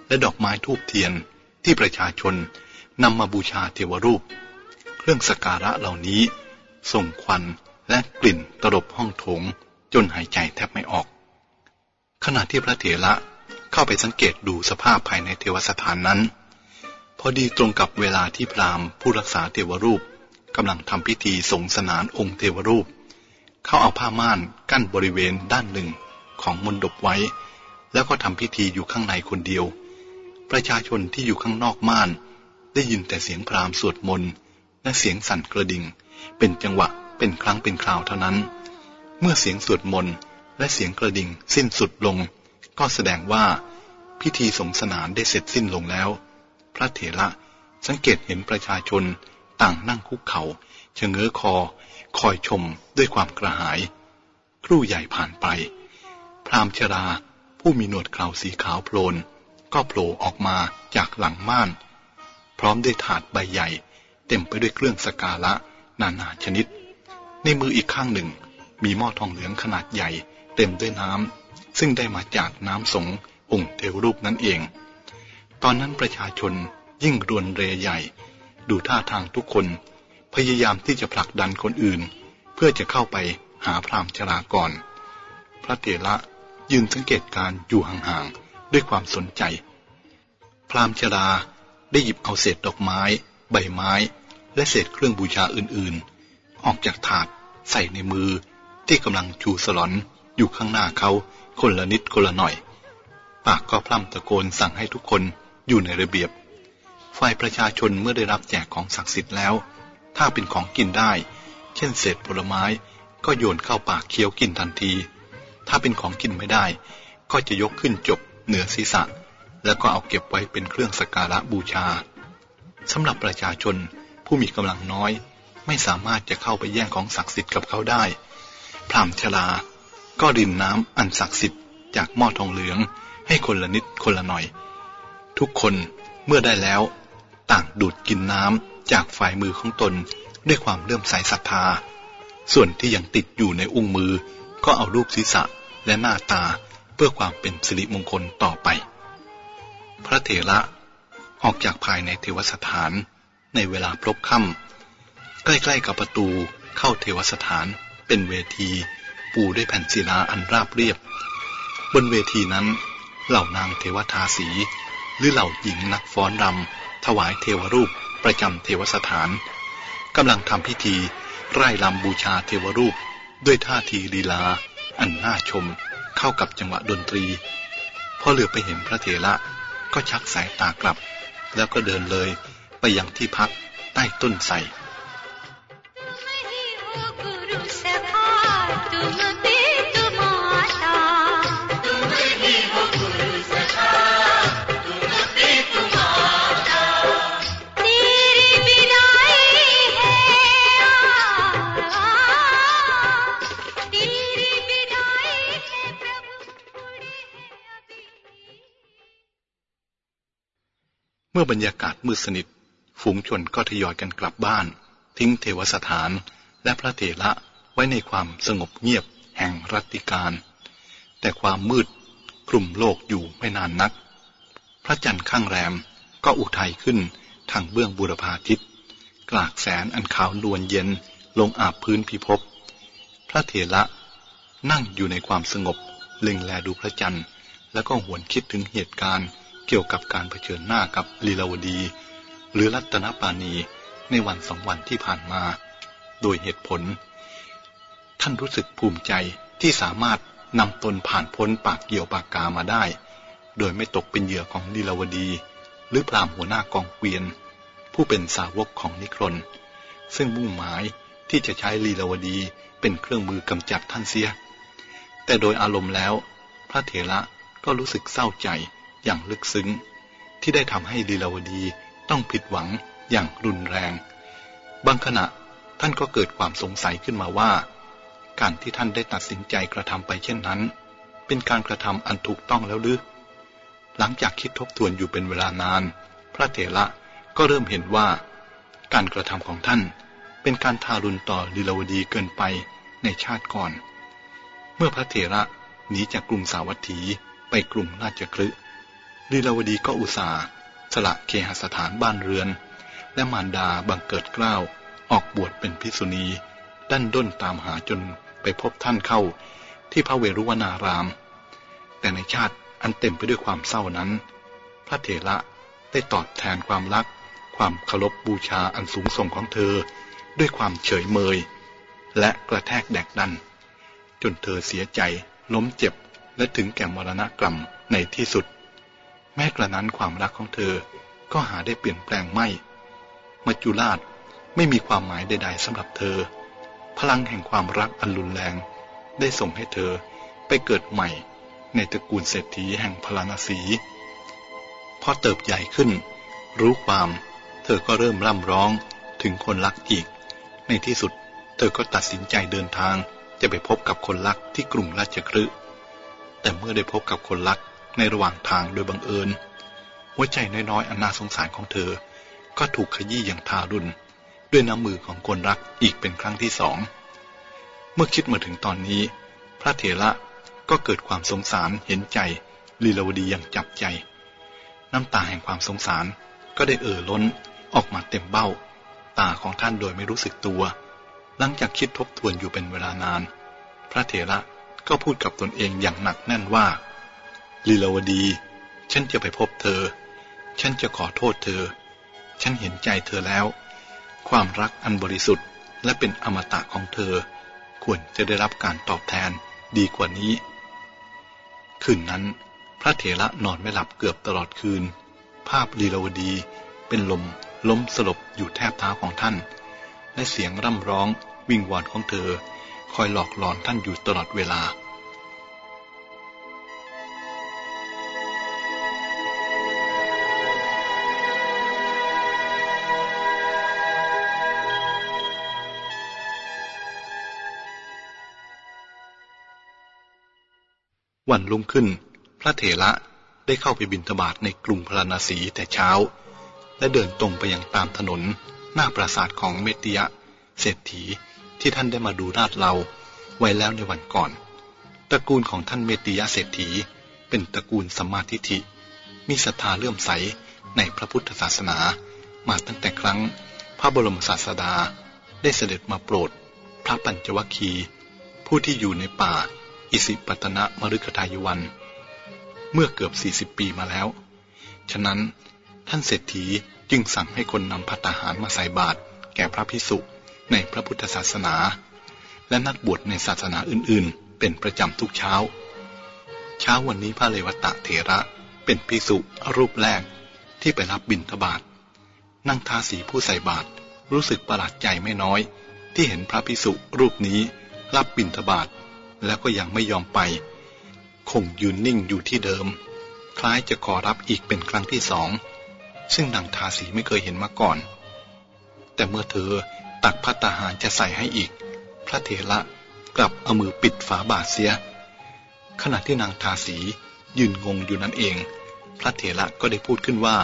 S2: และดอกไม้ทูบเทียนที่ประชาชนนำมาบูชาเทวรูป เครื่องสการะเหล่านี้ ส่งควันและกลิ่นตลบห้องโถงจนหายใจแทบไม่ออก ขณะที่พระเถระเข้าไปสังเกตดูสภาพภายในเทวสถานนั้น พอดีตรงกับเวลาที่พราหมณ์ผู้รักษาเทวรูปกำลังทำพิธีสงสนานองค์เทวรูป เขาเอาผ้าม่านกั้นบริเวณด้านหนึ่งของมณฑปไว้ แล้วก็ทำพิธีอยู่ข้างในคนเดียว ประชาชนที่อยู่ข้างนอกม่าน ได้ยินแต่เสียงพราหมณ์สวดมนต์และเสียงสั่นกระดิ่ง เป็นจังหวะเป็นครั้งเป็นคราวเท่านั้น เมื่อเสียงสวดมนต์และเสียงกระดิ่งสิ้นสุดลง ก็แสดงว่าพิธีสงสนานได้เสร็จสิ้นลงแล้ว พระเถระสังเกตเห็นประชาชนต่างนั่งคุกเขา่าชะเง้อคอ คอยชมด้วยความกระหาย ครู่ใหญ่ผ่านไป พรามชราผู้มีหนวดเคราสีขาวโพลน ก็โผล่ออกมาจากหลังม่าน พร้อมด้วยถาดใบใหญ่ เต็มไปด้วยเครื่องสกาละนานาชนิด ในมืออีกข้างหนึ่ง มีหม้อทองเหลืองขนาดใหญ่ เต็มด้วยน้ำซึ่งได้มาจากน้ำสงองค์เทวรูปนั่นเอง ตอนนั้นประชาชนยิ่งรวนเรใหญ่ ดูท่าทางทุกคน ยายามที่จะผลักดันคนอื่น เพื่อจะเข้าไปหาพรามชราก่อน พระเถระยืนสังเกตการอยู่ห่างๆด้วยความสนใจ พรามชราได้หยิบเอาเศษดอกไม้ ใบไม้ และเศษเครื่องบูชาอื่นๆ ออกจากถาดใส่ในมือที่กำลังชูสลอนอยู่ข้างหน้าเขาคนละนิดคนละหน่อย ปากก็พร่ำตะโกนสั่งให้ทุกคนอยู่ในระเบียบ ฝ่ายประชาชนเมื่อได้รับแจกของศักดิ์สิทธิ์แล้ว ถ้าเป็นของกินได้ เช่นเศษผลไม้ ก็โยนเข้าปากเคี้ยวกินทันที ถ้าเป็นของกินไม่ได้ ก็จะยกขึ้นจบเหนือศีรษะ แล้วก็เอาเก็บไว้เป็นเครื่องสการะบูชาสำหรับประชาชนผู้มีกำลังน้อย ไม่สามารถจะเข้าไปแย่งของศักดิ์สิทธิ์กับเขาได้ พรามชลา ก็ดินน้ำอันศักดิ์สิทธิ์จากหม้อทองเหลืองให้คนละนิดคนละหน่อย ทุกคนเมื่อได้แล้ว ต่างดูดกินน้ำ จากฝ่ายมือของตนด้วยความเลื่อมใสศรัทธา ส่วนที่ยังติดอยู่ในอุ้งมือ ก็เอารูปศีรษะและหน้าตาเพื่อความเป็นสิริมงคลต่อไป พระเถระออกจากภายในเทวสถานในเวลาพลบค่ำใกล้ๆกับประตูเข้าเทวสถานเป็นเวทีปูด้วยแผ่นศิลาอันราบเรียบ บนเวทีนั้น เหล่านางเทวทาสี หรือเหล่าหญิงนักฟ้อนรำถวายเทวรูป ประจำเทวสถานกำลังทำพิธีไร่ลำบูชาเทวรูปด้วยท่าทีลีลา อันน่าชมเข้ากับจังหวะดนตรี พอเหลือไปเห็นพระเถระก็ชักสายตากลับ แล้วก็เดินเลยไปยังที่พักใต้ต้นไทร มื่อบรรยากาศมืดสนิท ฝูงชนก็ทยอยกันกลับบ้าน ทิ้งเทวสถานและพระเถระไว้ในความสงบเงียบแห่งรัติการ แต่ความมืดกลุ่มโลกอยู่ไม่นานนัก พระจันทร์ข้างแรมก็อุทัยขึ้นทางเบื้องบุรพาทิตกลากแสนอันขาวนวลเย็นลงอาบพื้นพิภพ พระเถระนั่งอยู่ในความสงบล็งแลดูพระจันทร์ แล้วก็หวนคิดถึงเหตุการณ์ เกี่ยวกับการเผชิญหน้ากับลีลาวดี หรือรัตนปานีในวันสองวันที่ผ่านมา โดยเหตุผล ท่านรู้สึกภูมิใจที่สามารถนำตนผ่านพ้นปากเหยี่ยวปากกามาได้ โดยไม่ตกเป็นเหยื่อของลีลาวดี หรือพราหมณ์หัวหน้ากองเกวียน ผู้เป็นสาวกของนิครนถ์ซึ่งมุ่งหมายที่จะใช้ลีลาวดีเป็นเครื่องมือกำจัดท่านเสีย แต่โดยอารมณ์แล้ว พระเถระก็รู้สึกเศร้าใจ อย่างลึกซึ้ง ที่ได้ทำให้ลีลาวดีต้องผิดหวังอย่างรุนแรง บางขณะท่านก็เกิดความสงสัยขึ้นมาว่า การที่ท่านได้ตัดสินใจกระทำไปเช่นนั้น เป็นการกระทำอันถูกต้องแล้วหรือหลังจากคิดทบทวนอยู่เป็นเวลานาน พระเถระก็เริ่มเห็นว่า การกระทำของท่านเป็นการทารุณต่อลีลาวดีเกินไปในชาติก่อน เมื่อพระเถระหนีจากกรุงสาวัตถีไปกรุงราชคลึ ลีลาวดีก็อุตส่าห์สละเคหสถานบ้านเรือน และมารดาบังเกิดเกล้าออกบวชเป็นพิษุณีดั้นด้นตามหาจนไปพบท่านเข้าที่พระเวรุวนาราม แต่ในชาติอันเต็มไปด้วยความเศร้านั้น พระเถระได้ตอบแทนความรัก ความเคารพบบูชาอันสูงส่งของเธอ ด้วยความเฉยเมย และกระแทกแดกดัน จนเธอเสียใจล้มเจ็บและถึงแก่มรณะกรรมในที่สุด แม้กระนั้นความรักของเธอก็หาได้เปลี่ยนแปลงไม่ มัจจุราชไม่มีความหมายใด ๆสำหรับเธอ พลังแห่งความรักอันรุนแรง ได้ส่งให้เธอไปเกิดใหม่ในตระกูลเศรษฐีแห่งพลานาสีพอเติบใหญ่ขึ้น รู้ความเธอก็เริ่มร่ำร้องถึงคนรักอีก ในที่สุดเธอก็ตัดสินใจเดินทางจะไปพบกับคนรักที่กรุงราชคฤห์แต่เมื่อได้พบกับคนรัก ในระหว่างทางโดยบังเอิญ หัวใจน้อยๆอันน่าสงสารของเธอ ก็ถูกขยี้อย่างทารุณ ด้วยน้ำมือของคนรักอีกเป็นครั้งที่สอง เมื่อคิดมาถึงตอนนี้ พระเถระก็เกิดความสงสารเห็นใจลีลาวดีอย่างจับใจ น้ำตาแห่งความสงสารก็ได้เอ่อล้นออกมาเต็มเบ้า ตาของท่านโดยไม่รู้สึกตัว หลังจากคิดทบทวนอยู่เป็นเวลานาน พระเถระก็พูดกับตนเองอย่างหนักแน่นว่า ลีลาวดี ฉันจะไปพบเธอ ฉันจะขอโทษเธอ ฉันเห็นใจเธอแล้ว ความรักอันบริสุทธิ์และเป็นอมตะของเธอ ควรจะได้รับการตอบแทนดีกว่านี้ คืนนั้น พระเถระนอนไม่หลับเกือบตลอดคืน ภาพลีลาวดีเป็นลมล้มสลบอยู่แทบเท้าของท่าน และเสียงร่ำร้องวิงวอนของเธอ คอยหลอกหลอนท่านอยู่ตลอดเวลา วันรุ่งขึ้น พระเถระได้เข้าไปบินทบาทในกรุงพราณสีแต่เช้า และเดินตรงไปยังตามถนน หน้าปราสาทของเมติยะ เศรษฐีที่ท่านได้มาดูราดเราไว้แล้วในวันก่อน ตระกูลของท่านเมติยะเศรษฐี เป็นตระกูลสัมมาทิฏฐิมีศรัทธาเลื่อมใสในพระพุทธศาสนา มาตั้งแต่ครั้งพระบรมศาสดาได้เสด็จมาโปรด พระปัญจวัคคีย์ผู้ที่อยู่ในป่า อิสิปตนะมฤคทายวัน เมื่อเกือบสี่สิบปีมาแล้ว ฉะนั้นท่านเศรษฐีจึงสั่งให้คนนำพัตหารมาใส่บาตรแก่พระพิสุในพระพุทธศาสนา และนักบวชในศาสนาอื่นๆ เป็นประจำทุกเช้า เช้าวันนี้พระเลวตะเถระเป็นพิสุรูปแรกที่ไปรับบิณฑบาตนั่งทาสีผู้ใส่บาตรรู้สึกประหลาดใจไม่น้อย ที่เห็นพระพิสุรูปนี้รับบิณฑบาต แล้วก็ยังไม่ยอมไป คงยืนนิ่งอยู่ที่เดิม คล้ายจะขอรับอีกเป็นครั้งที่สอง ซึ่งนางทาสีไม่เคยเห็นมาก่อน แต่เมื่อเธอตักพัตาหารจะใส่ให้อีก พระเถระกลับเอามือปิดฝาบาทเสีย ขณะที่นางทาสียืนงงอยู่นั่นเอง พระเถระก็ได้พูดขึ้นว่า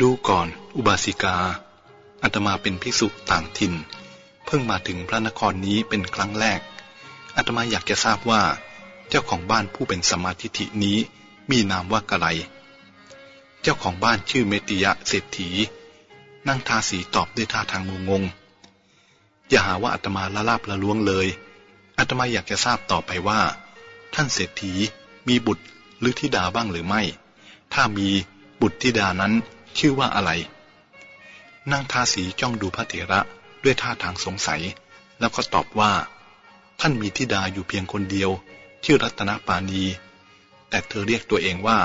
S2: ดูก่อนอุบาสิกาอาตมาเป็นภิกษุต่างถิ่น เพิ่งมาถึงพระนครนี้เป็นครั้งแรก อาตมาอยากจะทราบว่า เจ้าของบ้านผู้เป็นสมาธิินี้มีนามว่ากะไร เจ้าของบ้านชื่อเมติยะเศรษฐี นั่งทาสีตอบด้วยท่าทางงงง อย่าหาว่าอาตมาละลาบละล้วงเลย อาตมาอยากจะทราบต่อไปว่า ท่านเศรษฐีมีบุตรหรือธิดาบ้างหรือไม่ ถ้ามีบุตรธิดานั้นชื่อว่าอะไร นั่งทาสีจ้องดูพระเถระด้วยท่าทางสงสัย แล้วก็ตอบว่า ท่านมีธิดาอยู่เพียงคนเดียวชื่อรัตนปาณีแต่เธอเรียกตัวเองว่า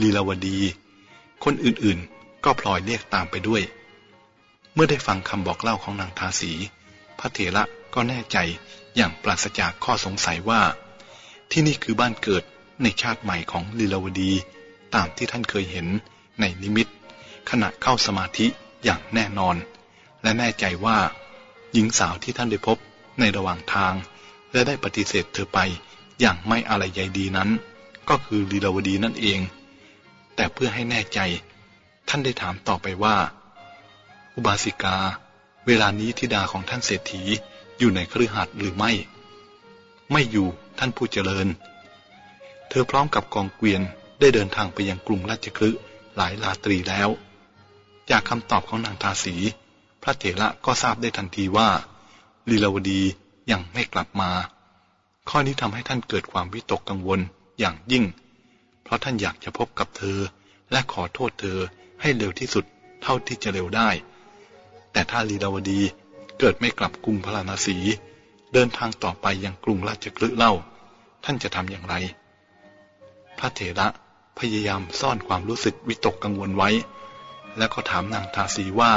S2: ลีลาวดี คนอื่นๆ ก็พลอยเรียกตามไปด้วย เมื่อได้ฟังคำบอกเล่าของนางทาสี พระเถระก็แน่ใจอย่างปราศจากข้อสงสัยว่า ที่นี่คือบ้านเกิดในชาติใหม่ของลีลาวดีตามที่ท่านเคยเห็นในนิมิต ขณะเข้าสมาธิอย่างแน่นอน และแน่ใจว่า หญิงสาวที่ท่านได้พบในระหว่างทาง และได้ปฏิเสธเธอไปอย่างไม่อะไรใยดีนั้น ก็คือลีลาวดีนั่นเอง แต่เพื่อให้แน่ใจ ท่านได้ถามต่อไปว่า อุบาสิกา เวลานี้ธิดาของท่านเศรษฐีอยู่ในครือขัดหรือไม่ ไม่อยู่ท่านผู้เจริญ เธอพร้อมกับกองเกวียนได้เดินทางไปยังกรุงราชคฤห์หลายราตรีแล้ว จากคำตอบของนางทาสี พระเถระก็ทราบได้ทันทีว่าลีลาวดี ยังไม่กลับมา ข้อนี้ทำให้ท่านเกิดความวิตกกังวลอย่างยิ่ง เพราะท่านอยากจะพบกับเธอ และขอโทษเธอให้เร็วที่สุดเท่าที่จะเร็วได้ แต่ถ้าลีลาวดีเกิดไม่กลับกรุงพราณสี เดินทางต่อไปยังกรุงราชกฤห์เล่า ท่านจะทำอย่างไร พระเถระพยายามซ่อนความรู้สึกวิตกกังวลไว้ แล้วก็ถามนางทาสีว่า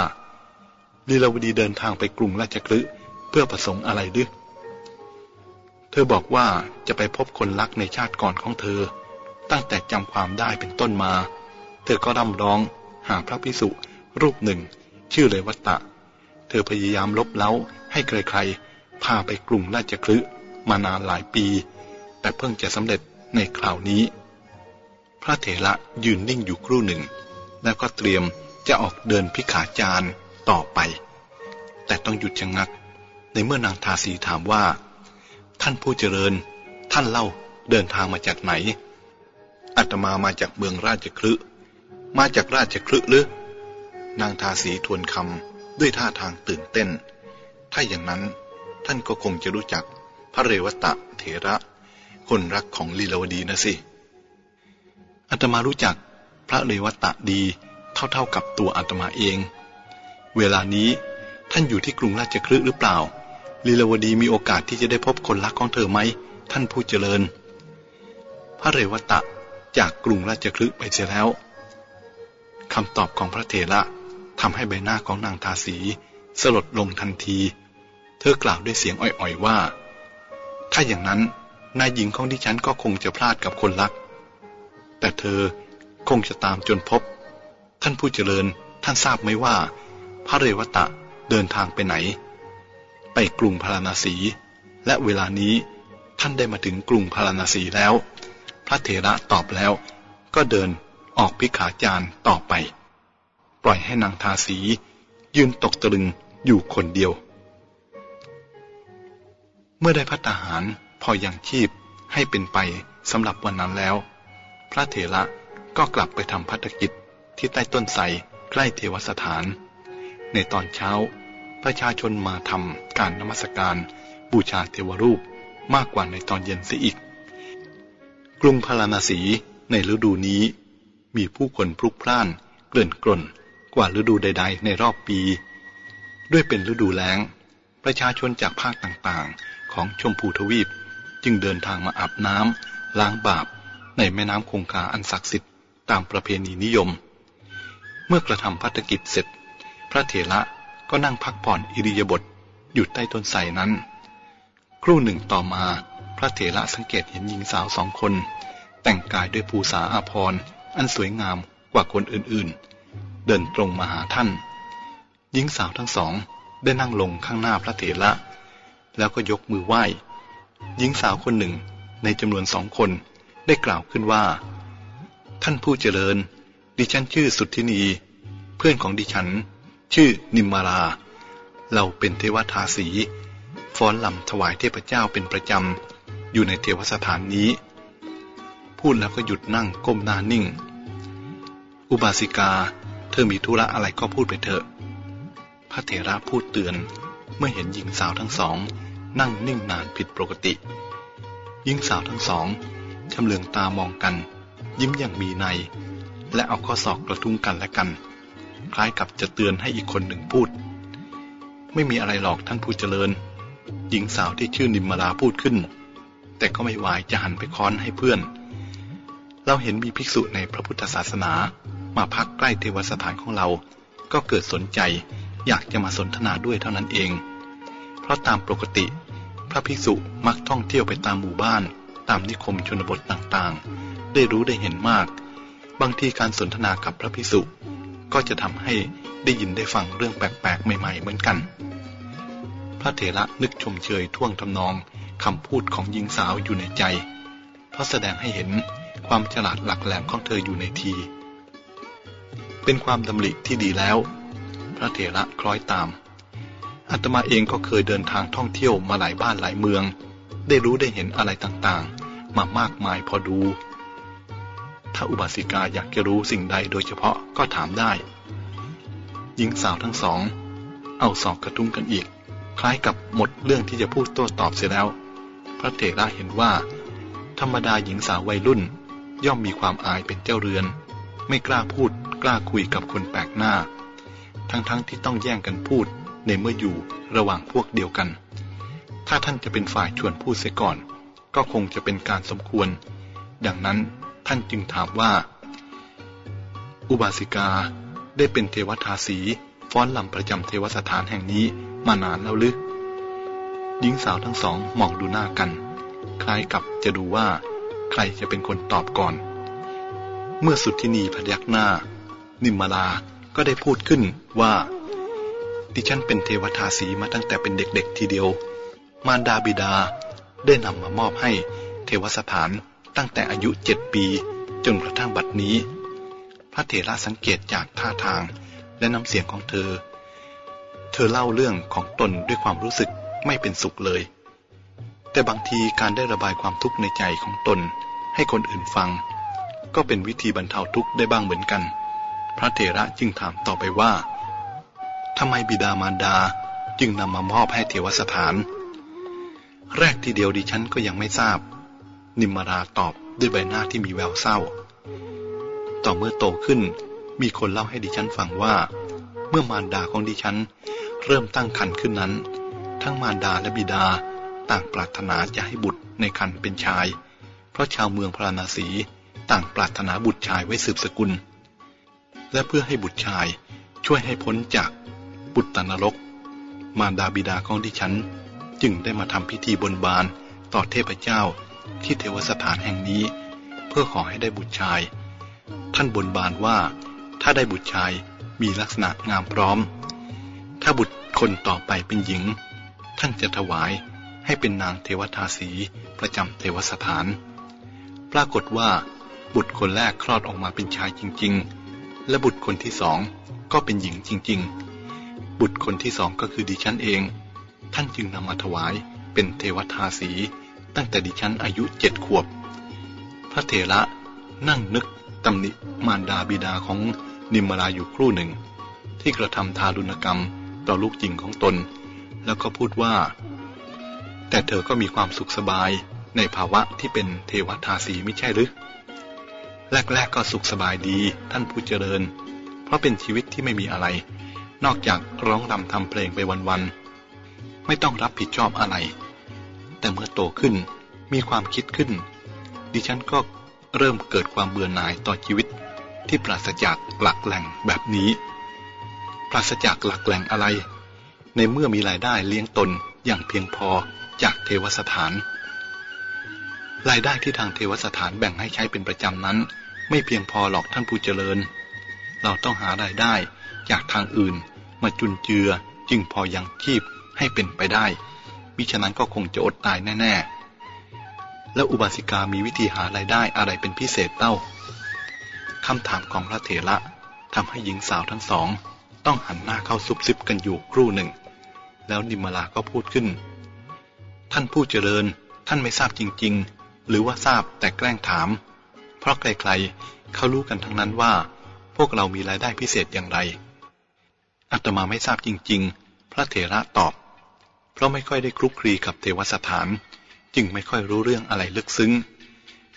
S2: ลีลาวดีเดินทางไปกรุงราชกฤห์พื่อประสงค์อะไรหรือ เธอบอกว่าจะไปพบคนรักในชาติก่อนของเธอ ตั้งแต่จำความได้เป็นต้นมา เธอก็ร่ำร้องหาพระพิสุรูปหนึ่ง ชื่อเลวัตตะ เธอพยายามลบเล้าให้ใครๆพาไปกรุงราชคลึมานานหลายปี แต่เพิ่งจะสำเร็จในคราวนี้ พระเถระยืนนิ่งอยู่ครู่หนึ่ง แล้วก็เตรียมจะออกเดินพิขาจารต่อไป แต่ต้องหยุดชะงัก ในเมื่อนางทาสีถามว่า ท่านผู้เจริญ ท่านเล่าเดินทางมาจากไหนอัตมามาจากเมืองราชคลึมาจากราชคลึหรือ นางทาสีทวนคำด้วยท่าทางตื่นเต้น ถ้าอย่างนั้นท่านก็คงจะรู้จักพระเรวตะเถระ คนรักของลีลาวดีนะสิอาตมารู้จักพระเรวตะดีเท่าๆกับตัวอาตมาเอง เวลานี้ท่านอยู่ที่กรุงราชคลึหรือเปล่า ลีลาวดีมีโอกาสที่จะได้พบคนรักของเธอไหม ท่านผู้เจริญ พระเรวตะจากกรุงราชคลึไปเสียแล้วคำตอบของพระเถระทำให้ใบหน้าของนางทาสี สลดลงทันที เธอกล่าวด้วยเสียงอ่อยๆว่า ถ้าอย่างนั้นนายหญิงของดิฉันก็คงจะพลาดกับคนรัก แต่เธอคงจะตามจนพบ ท่านผู้เจริญท่านทราบไหมว่า พระเรวตะเดินทางไปไหน ไปกรุงพาราณสี และเวลานี้ท่านได้มาถึงกรุงพาราณสีแล้ว พระเถระตอบแล้ว ก็เดินออกพิขาจารต่อไป ปล่อยให้นางทาสี ยืนตกตรึงอยู่คนเดียว เมื่อได้พัฒหารพอยังชีพให้เป็นไปสำหรับวันนั้นแล้ว พระเถระก็กลับไปทำพัฒกิจที่ใต้ต้นไทรใกล้เทวสถาน ในตอนเช้า ประชาชนมาทำการนมัสการ บูชาเทวรูปมากกว่าในตอนเย็นเสียอีก กรุงพาราณสีในฤดูนี้ มีผู้คนพลุกพล่าน เกลื่อนกล่นกว่าฤดูใด ๆ ในรอบปี ด้วยเป็นฤดูแล้ง ประชาชนจากภาคต่างๆ ของชมพูทวีปจึงเดินทางมาอาบน้ำล้างบาปในแม่น้ำคงคาอันศักดิ์สิทธิ์ตามประเพณีนิยม เมื่อกระทำพัฒกิจเสร็จ พระเถระ ก็นั่งพักผ่อนอิริยาบถอยู่ใต้ต้นไทรนั้น ครู่หนึ่งต่อมา พระเถระสังเกตเห็นหญิงสาวสองคน แต่งกายด้วยภูษาอาภรณ์อันสวยงามกว่าคนอื่นๆ เดินตรงมาหาท่าน หญิงสาวทั้งสองได้นั่งลงข้างหน้าพระเถระ แล้วก็ยกมือไหว้ หญิงสาวคนหนึ่งในจำนวนสองคนได้กล่าวขึ้นว่า ท่านผู้เจริญ ดิฉันชื่อสุทธินี เพื่อนของดิฉัน ชื่อนิมมารา เราเป็นเทวทาสี ฟ้อนลำถวายเทพเจ้าเป็นประจำ อยู่ในเทวสถานนี้ พูดแล้วก็หยุดนั่งก้มหน้านิ่ง อุบาสิกา เธอมีธุระอะไรก็พูดไปเถอะ พระเถระพูดเตือนเมื่อเห็นหญิงสาวทั้งสอง นั่งนิ่งนานผิดปกติ หญิงสาวทั้งสองชำเลืองตามองกัน ยิ้มอย่างมีใน และเอาข้อศอกกระทุ้งกันและกัน คล้ายกับจะเตือนให้อีกคนหนึ่งพูด ไม่มีอะไรหรอกท่านผู้เจริญ หญิงสาวที่ชื่อนิมมาลาพูดขึ้น แต่ก็ไม่วายจะหันไปค้อนให้เพื่อน เราเห็นมีภิกษุในพระพุทธศาสนา มาพักใกล้เทวสถานของเรา ก็เกิดสนใจอยากจะมาสนทนาด้วยเท่านั้นเอง เพราะตามปกติ พระภิกษุมักท่องเที่ยวไปตามหมู่บ้าน ตามนิคมชนบทต่างๆ ได้รู้ได้เห็นมาก บางทีการสนทนากับพระภิกษุ ก็จะทำให้ได้ยินได้ฟังเรื่องแปลกๆ ใหม่ๆ เหมือนกัน พระเถระนึกชมเชยท่วงทำนองคำพูดของหญิงสาวอยู่ในใจ เพราะแสดงให้เห็นความฉลาดหลักแหลมของเธออยู่ในที เป็นความดำริที่ดีแล้ว พระเถระคล้อยตามอาตมาเองก็เคยเดินทางท่องเที่ยวมาหลายบ้านหลายเมือง ได้รู้ได้เห็นอะไรต่างๆ มามากมายพอดู ถ้าอุบาสิกาอยากจะรู้สิ่งใดโดยเฉพาะก็ถามได้ หญิงสาวทั้งสอง เอาสอกกระทุ้งกันอีก คล้ายกับหมดเรื่องที่จะพูดโต้ตอบเสียแล้ว พระเถระเห็นว่า ธรรมดาหญิงสาววัยรุ่น ย่อมมีความอายเป็นเจ้าเรือน ไม่กล้าพูดกล้าคุยกับคนแปลกหน้า ทั้งๆทที่ต้องแย่งกันพูดในเมื่ออยู่ระหว่างพวกเดียวกัน ถ้าท่านจะเป็นฝ่ายชวนพูดเสียก่อน ก็คงจะเป็นการสมควร ดังนั้น ท่านจึงถามว่า อุบาสิกาได้เป็นเทวทาสีฟ้อนลำประจำเทวสถานแห่งนี้มานานแล้วหรือหญิงสาวทั้งสองมองดูหน้ากัน คล้ายกับจะดูว่า ใครจะเป็นคนตอบก่อน เมื่อสุทธินีพยักหน้า นิมมาลาก็ได้พูดขึ้นว่า ดิฉันเป็นเทวทาสีมาตั้งแต่เป็นเด็กๆทีเดียว มารดาบิดาได้นำมามอบให้เทวสถาน ตั้งแต่อายุเจ็ดปี จนกระทั่งบัดนี้ พระเถระสังเกตจากท่าทางและน้ำเสียงของเธอ เธอเล่าเรื่องของตนด้วยความรู้สึกไม่เป็นสุขเลย แต่บางทีการได้ระบายความทุกข์ในใจของตนให้คนอื่นฟัง ก็เป็นวิธีบรรเทาทุกข์ได้บ้างเหมือนกัน พระเถระจึงถามต่อไปว่าทำไมบิดามารดาจึงนำมามอบให้เทวสถาน แรกทีเดียวดิฉันก็ยังไม่ทราบ นิมมาราตอบด้วยใบหน้าที่มีแววเศร้า ต่อเมื่อโตขึ้น มีคนเล่าให้ดิฉันฟังว่า เมื่อมารดาของดิฉัน เริ่มตั้งครรภ์ขึ้นนั้น ทั้งมารดาและบิดาต่างปรารถนาจะให้บุตรในครรภ์เป็นชาย เพราะชาวเมืองพราณสีต่างปรารถนาบุตรชายไว้สืบสกุล และเพื่อให้บุตรชายช่วยให้พ้นจากบุตรนรก มารดาบิดาของดิฉัน จึงได้มาทำพิธีบนบานต่อเทพเจ้า ที่เทวสถานแห่งนี้ เพื่อขอให้ได้บุตรชาย ท่านบนบานว่า ถ้าได้บุตรชายมีลักษณะงามพร้อม ถ้าบุตรคนต่อไปเป็นหญิง ท่านจะถวายให้เป็นนางเทวทาสีประจำเทวสถาน ปรากฏว่า บุตรคนแรกคลอดออกมาเป็นชายจริง ๆ และบุตรคนที่สองก็เป็นหญิงจริง ๆ บุตรคนที่สองก็คือดิฉันเอง ท่านจึงนำมาถวายเป็นเทวทาสี ตั้งแต่ดิฉันอายุเจ็ดขวบ พระเถระนั่งนึกตำหนิมารดาบิดาของนิมมาลาอยู่ครู่หนึ่ง ที่กระทำทารุณกรรมต่อลูกจริงของตน แล้วก็พูดว่า แต่เธอก็มีความสุขสบายในภาวะที่เป็นเทวทาสีไม่ใช่หรือ แรกๆก็สุขสบายดีท่านผู้เจริญ เพราะเป็นชีวิตที่ไม่มีอะไร นอกจากร้องรำทำเพลงไปวันๆ ไม่ต้องรับผิดชอบอะไร แต่เมื่อโตขึ้นมีความคิดขึ้น ดิฉันก็เริ่มเกิดความเบื่อหน่ายต่อชีวิต ที่ปราศจากหลักแหล่งแบบนี้ ปราศจากหลักแหล่งอะไร ในเมื่อมีรายได้เลี้ยงตนอย่างเพียงพอจากเทวสถาน รายได้ที่ทางเทวสถานแบ่งให้ใช้เป็นประจำนั้น ไม่เพียงพอหรอกท่านผู้เจริญ เราต้องหารายได้จากทางอื่น มาจุนเจือจึงพอยังชีพให้เป็นไปได้ มิฉะนั้นก็คงจะอดตายแน่ๆ แล้วอุบาสิกามีวิธีหารายได้อะไรเป็นพิเศษเต้าคำถามของพระเถระทำให้หญิงสาวทั้งสอง ต้องหันหน้าเข้าซุบซิบกันอยู่ครู่หนึ่ง แล้วนิมลาก็พูดขึ้น ท่านผู้เจริญ ท่านไม่ทราบจริง ๆ หรือว่าทราบแต่แกล้งถาม เพราะใครๆ เขารู้กันทั้งนั้นว่า พวกเรามีรายได้พิเศษอย่างไรอาตมาไม่ทราบจริง ๆ พระเถระตอบ เพราะไม่ค่อยได้คลุกคลีกับเทวสถาน จึงไม่ค่อยรู้เรื่องอะไรลึกซึ้ง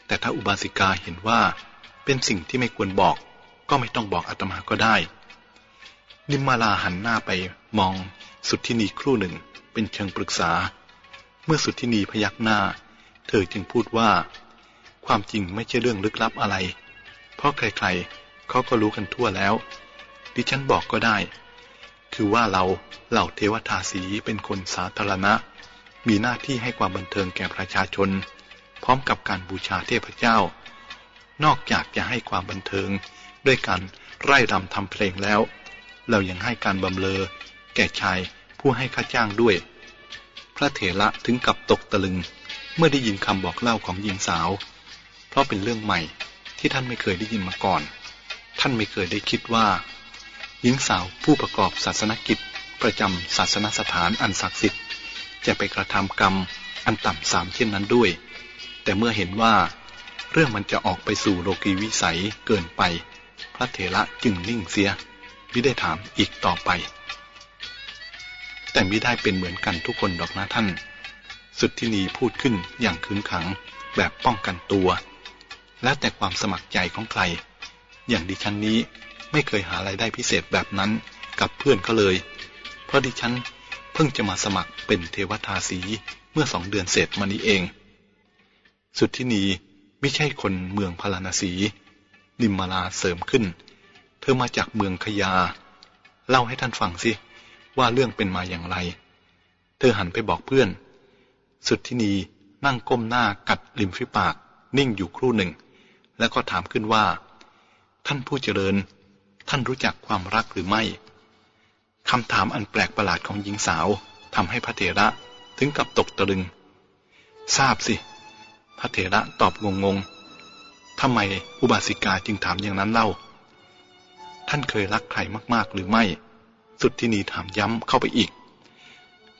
S2: แต่ถ้าอุบาสิกาเห็นว่าเป็นสิ่งที่ไม่ควรบอก ก็ไม่ต้องบอกอาตมาก็ได้ นิมมาลาหันหน้าไปมองสุดที่นีครู่หนึ่งเป็นเชิงปรึกษา เมื่อสุดที่นีพยักหน้า เธอจึงพูดว่า ความจริงไม่ใช่เรื่องลึกลับอะไร เพราะใครๆเขาก็รู้กันทั่วแล้ว ดิฉันบอกก็ได้ คือว่าเราเหล่าเทวทาสีเป็นคนสาธารณะ มีหน้าที่ให้ความบันเทิงแก่ประชาชน พร้อมกับการบูชาเทพเจ้า นอกจากจะให้ความบันเทิงด้วยการไร่รำทำเพลงแล้ว เรายังให้การบำเลอแก่ชายผู้ให้ค่าจ้างด้วย พระเถระถึงกับตกตะลึง เมื่อได้ยินคำบอกเล่าของหญิงสาว เพราะเป็นเรื่องใหม่ที่ท่านไม่เคยได้ยินมาก่อน ท่านไม่เคยได้คิดว่า หญิงสาวผู้ประกอบศาสนกิจ ประจำศาสนสถานอันศักดิ์สิทธิ์ จะไปกระทำกรรมอันต่ำสามเช่นนั้นด้วย แต่เมื่อเห็นว่า เรื่องมันจะออกไปสู่โลกีวิสัยเกินไป พระเถระจึงนิ่งเสียไม่ได้ถามอีกต่อไป แต่ไม่ได้เป็นเหมือนกันทุกคนดอกนะท่าน สุดที่นีพูดขึ้นอย่างขึงขังแบบป้องกันตัว และแต่ความสมัครใจของใคร อย่างดิฉันนี้ ไม่เคยหาไรายได้พิเศษแบบนั้นกับเพื่อนเขาเลย เพราะดิฉันเพิ่งจะมาสมัครเป็นเทวทาสีเมื่อสองเดือนเสร็จมานี้เอง สุดที่นีไม่ใช่คนเมืองพาราณสี นิมมาลาเสริมขึ้น เธอมาจากเมืองขยา เล่าให้ท่านฟังสิ ว่าเรื่องเป็นมาอย่างไร เธอหันไปบอกเพื่อน สุดที่นีนั่งก้มหน้ากัดริมฝีปาก นิ่งอยู่ครู่หนึ่ง แล้วก็ถามขึ้นว่า ท่านผู้เจริญ ท่านรู้จักความรักหรือไม่คำถามอันแปลกประหลาดของหญิงสาวทำให้พระเถระถึงกับตกตะลึง ทราบสิ พระเถระตอบงงงทำไมอุบาสิกาจึงถามอย่างนั้นเล่า ท่านเคยรักใครมากๆหรือไม่ สุดที่นีถามย้ำเข้าไปอีก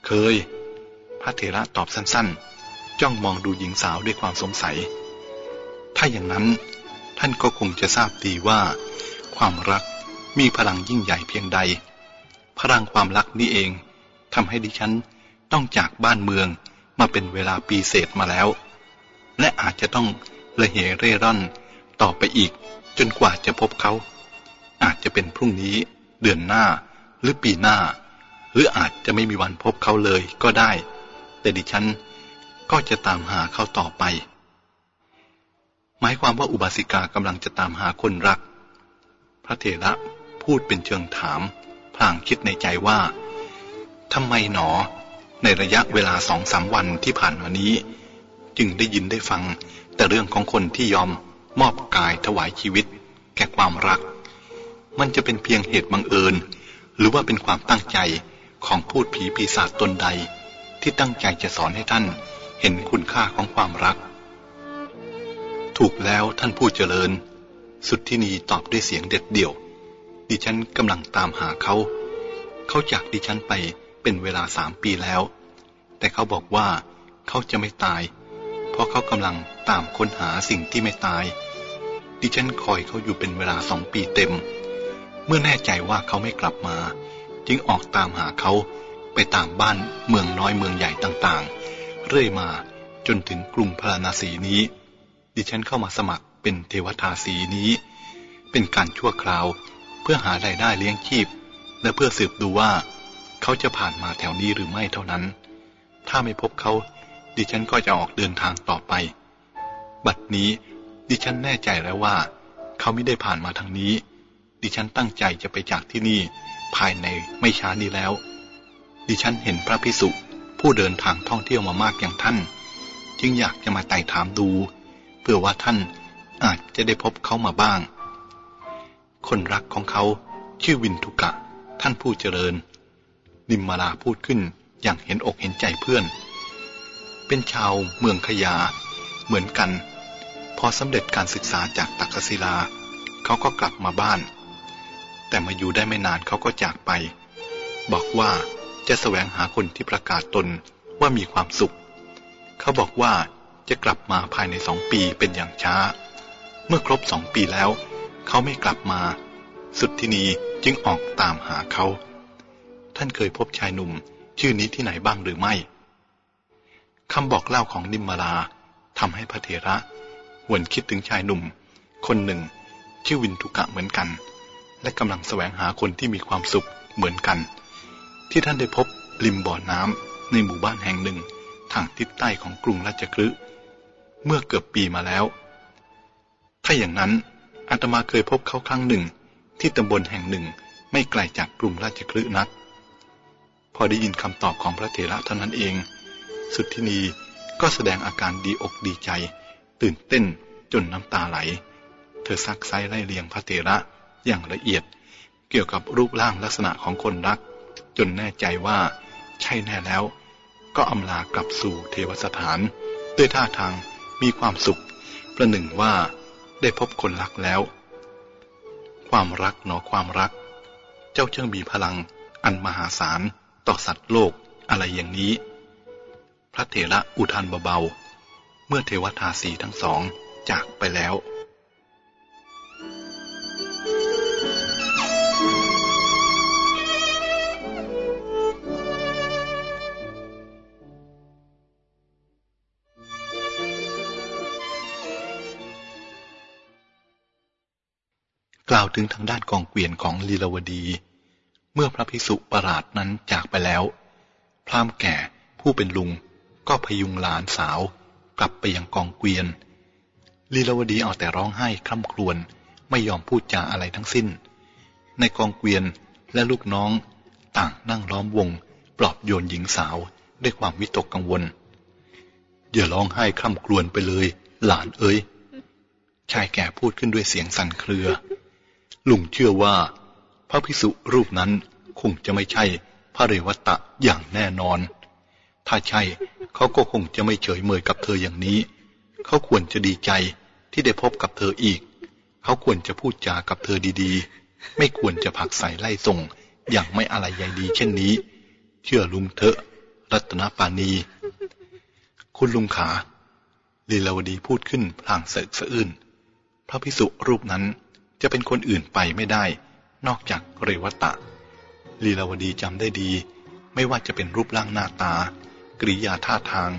S2: เคย พระเถระตอบสั้นๆ จ้องมองดูหญิงสาวด้วยความสงสัย ถ้าอย่างนั้นท่านก็คงจะทราบดีว่า ความรัก มีพลังยิ่งใหญ่เพียงใด พลังความรักนี้เองทำให้ดิฉันต้องจากบ้านเมืองมาเป็นเวลาปีเศษมาแล้ว และอาจจะต้องละเหเร่ร่อนต่อไปอีกจนกว่าจะพบเขา อาจจะเป็นพรุ่งนี้เดือนหน้าหรือปีหน้า หรืออาจจะไม่มีวันพบเขาเลยก็ได้ แต่ดิฉันก็จะตามหาเขาต่อไป หมายความว่าอุบาสิกากำลังจะตามหาคนรัก พระเถระ พูดเป็นเชิงถาม พลางคิดในใจว่าทำไมหนอ ในระยะเวลาสองสามวันที่ผ่านมานี้ จึงได้ยินได้ฟัง แต่เรื่องของคนที่ยอมมอบกายถวายชีวิต แก่ความรัก มันจะเป็นเพียงเหตุบังเอิญ หรือว่าเป็นความตั้งใจของพูดผีปีศาจตนใด ที่ตั้งใจจะสอนให้ท่านเห็นคุณค่าของความรัก ถูกแล้วท่านผู้เจริญ สุดที่นีตอบด้วยเสียงเด็ดเดี่ยว ดิฉันกำลังตามหาเขา เขาจากดิฉันไปเป็นเวลาสามปีแล้ว แต่เขาบอกว่าเขาจะไม่ตาย เพราะเขากำลังตามค้นหาสิ่งที่ไม่ตาย ดิฉันคอยเขาอยู่เป็นเวลาสองปีเต็ม เมื่อแน่ใจว่าเขาไม่กลับมา จึงออกตามหาเขาไปตามบ้านเมืองน้อยเมืองใหญ่ต่างๆ เรื่อยมาจนถึงกรุงพราณสีนี้ ดิฉันเข้ามาสมัครเป็นเทวทาสีนี้ เป็นการชั่วคราว พื่อหารายได้เลี้ยงชีพ และเพื่อสืบดูว่า เขาจะผ่านมาแถวนี้หรือไม่เท่านั้น ถ้าไม่พบเขา ดิฉันก็จะออกเดินทางต่อไป บัดนี้ ดิฉันแน่ใจแล้วว่า เขาไม่ได้ผ่านมาทางนี้ ดิฉันตั้งใจจะไปจากที่นี่ ภายในไม่ช้านี้แล้ว ดิฉันเห็นพระพิสุผู้เดินทางท่องเที่ยวมามากอย่างท่าน จึงอยากจะมาไต่ถามดู เพื่อว่าท่านอาจจะได้พบเขามาบ้าง คนรักของเขาชื่อวินทุกะ ท่านผู้เจริญ นิมมาลาพูดขึ้นอย่างเห็นอกเห็นใจเพื่อน เป็นชาวเมืองขยา เหมือนกัน พอสำเร็จการศึกษาจากตักกศิลา เขาก็กลับมาบ้าน แต่มาอยู่ได้ไม่นานเขาก็จากไป บอกว่าจะแสวงหาคนที่ประกาศตนว่ามีความสุข เขาบอกว่าจะกลับมาภายในสองปีเป็นอย่างช้า เมื่อครบสองปีแล้ว เขาไม่กลับมา สุดที่นีจึงออกตามหาเขา ท่านเคยพบชายหนุ่ม ชื่อนี้ที่ไหนบ้างหรือไม่คำบอกเล่าของนิมมาลาทำให้พระเถระหวนคิดถึงชายหนุ่ม คนหนึ่ง ชื่อวินทุกะเหมือนกัน และกำลังแสวงหาคนที่มีความสุขเหมือนกัน ที่ท่านได้พบริมบ่อน้ำในหมู่บ้านแห่งหนึ่ง ทางทิศใต้ของกรุงราชคฤห์เมื่อเกือบปีมาแล้ว ถ้าอย่างนั้น อาตมาเคยพบเขาครั้งหนึ่ง ที่ตำบลแห่งหนึ่งไม่ไกลจากกรุงราชคฤห์นัก พอได้ยินคำตอบของพระเถระเท่านั้นเอง สุดที่นีก็แสดงอาการดีอกดีใจ ตื่นเต้นจนน้ำตาไหล เธอซักไซไล่เลียงพระเถระอย่างละเอียด เกี่ยวกับรูปร่างลักษณะของคนรัก จนแน่ใจว่าใช่แน่แล้ว ก็อำลากลับสู่เทวสถาน ด้วยท่าทางมีความสุข ประหนึ่งว่า ได้พบคนรักแล้ว ความรักหนอความรัก เจ้าเชิงมีพลังอันมหาศาลต่อสัตว์โลกอะไรอย่างนี้ พระเถระอุทานเบาๆ เมื่อเทวทาสีทั้งสองจากไปแล้ว ล่าวถึงทางด้านกองเกวียนของลีลาวดี เมื่อพระภิกษุประหลาดนั้นจากไปแล้ว พรามแก่ผู้เป็นลุงก็พยุงหลานสาว กลับไปยังกองเกวียน ลีลาวดีเอาแต่ร้องไห้คร่ำครวญไม่ยอมพูดจาอะไรทั้งสิ้น ในกองเกวียนและลูกน้องต่างนั่งล้อมวง ปลอบโยนหญิงสาวด้วยความวิตกกังวลอย่าร้องไห้คร่ำครวญไปเลย หลานเอ้ยชายแก่พูดขึ้นด้วยเสียงสั่นเครือ ลุงเชื่อว่า พระภิกษุรูปนั้นคงจะไม่ใช่พระเรวตะอย่างแน่นอน ถ้าใช่เขาก็คงจะไม่เฉยเมยกับเธออย่างนี้ เขาควรจะดีใจที่ได้พบกับเธออีก เขาควรจะพูดจากับเธอดีๆ ไม่ควรจะผักใส่ไล่ส่ง อย่างไม่อะไรใยดีเช่นนี้ เชื่อลุงเถอะรัตนปานี คุณลุงขาลีลาวดีพูดขึ้นพลางสะอึกสะอื้นพระภิกษุรูปนั้น จะเป็นคนอื่นไปไม่ได้ นอกจากเรวตะ ลีลาวดีจำได้ดี ไม่ว่าจะเป็นรูปร่างหน้าตา กิริยาท่าทาง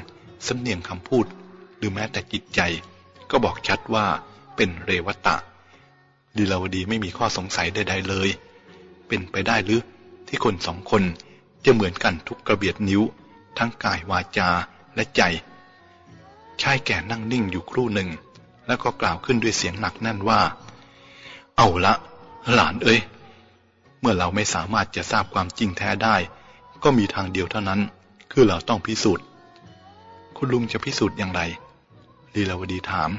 S2: สำเนียงคำพูด หรือแม้แต่จิตใจ ก็บอกชัดว่าเป็นเรวตะ ลีลาวดีไม่มีข้อสงสัยใดๆเลย เป็นไปได้หรือที่คนสองคนจะเหมือนกันทุกกระเบียดนิ้ว ทั้งกายวาจาและใจ ชายแก่นั่งนิ่งอยู่ครู่หนึ่ง แล้วก็กล่าวขึ้นด้วยเสียงหนักแน่นว่า เอาละ หลานเอ้ย เมื่อเราไม่สามารถจะทราบความจริงแท้ได้ ก็มีทางเดียวเท่านั้น คือเราต้องพิสูจน์ คุณลุงจะพิสูจน์อย่างไรลีลาวดีถาม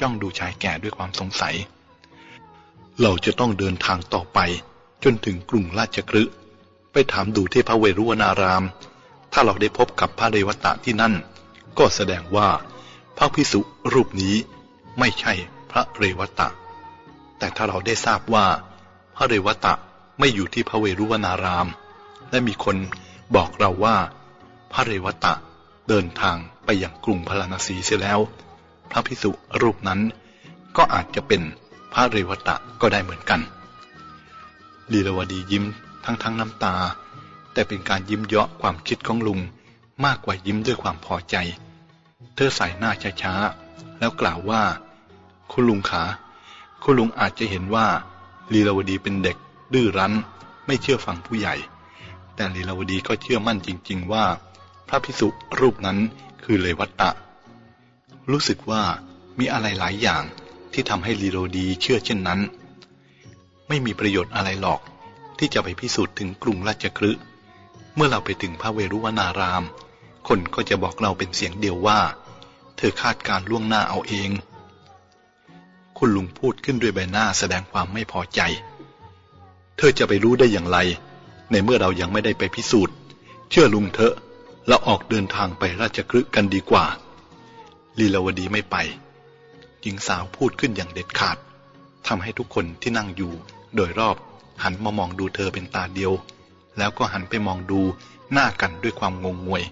S2: จ้องดูชายแก่ด้วยความสงสัย เราจะต้องเดินทางต่อไป จนถึงกรุงราชกฤห์ไปถามดูที่พระเวรุวนาราม ถ้าเราได้พบกับพระเรวตะที่นั่น ก็แสดงว่าพระพิสุรูปนี้ไม่ใช่พระเรวตะ แต่ถ้าเราได้ทราบว่า พระเรวตะไม่อยู่ที่พระเวรุวนาราม และมีคนบอกเราว่า พระเรวตะเดินทางไปยังกรุงพาราณสีเสียแล้ว พระพิสุรูปนั้นก็อาจจะเป็นพระเรวตะก็ได้เหมือนกัน ลีลาวดียิ้มทั้งทั้งน้ำตา แต่เป็นการยิ้มเยาะความคิดของลุงมากกว่ายิ้มด้วยความพอใจ เธอใส่หน้าช้าๆแล้วกล่าวว่า คุณลุงขา คุณลุงอาจจะเห็นว่าลีลาวดีเป็นเด็กดื้อรั้น ไม่เชื่อฟังผู้ใหญ่ แต่ลีลาวดีก็เชื่อมั่นจริง ๆ ว่า พระพิสุรูปนั้นคือเลวัตตะ รู้สึกว่ามีอะไรหลายอย่างที่ทำให้ลีโรดีเชื่อเช่นนั้น ไม่มีประโยชน์อะไรหรอกที่จะไปพิสูจน์ถึงกรุงราชคฤห์เมื่อเราไปถึงพระเวรุวนาราม คนก็จะบอกเราเป็นเสียงเดียวว่า เธอคาดการล่วงหน้าเอาเอง คุณลุงพูดขึ้นด้วยใบหน้าแสดงความไม่พอใจ เธอจะไปรู้ได้อย่างไร ในเมื่อเรายังไม่ได้ไปพิสูจน์ เชื่อลุงเถอะเราออกเดินทางไปราชคฤห์กันดีกว่า ลีลาวดีไม่ไป หญิงสาวพูดขึ้นอย่างเด็ดขาดทำให้ทุกคนที่นั่งอยู่ โดยรอบหันมามองดูเธอเป็นตาเดียว แล้วก็หันไปมองดูหน้ากันด้วยความงงงวย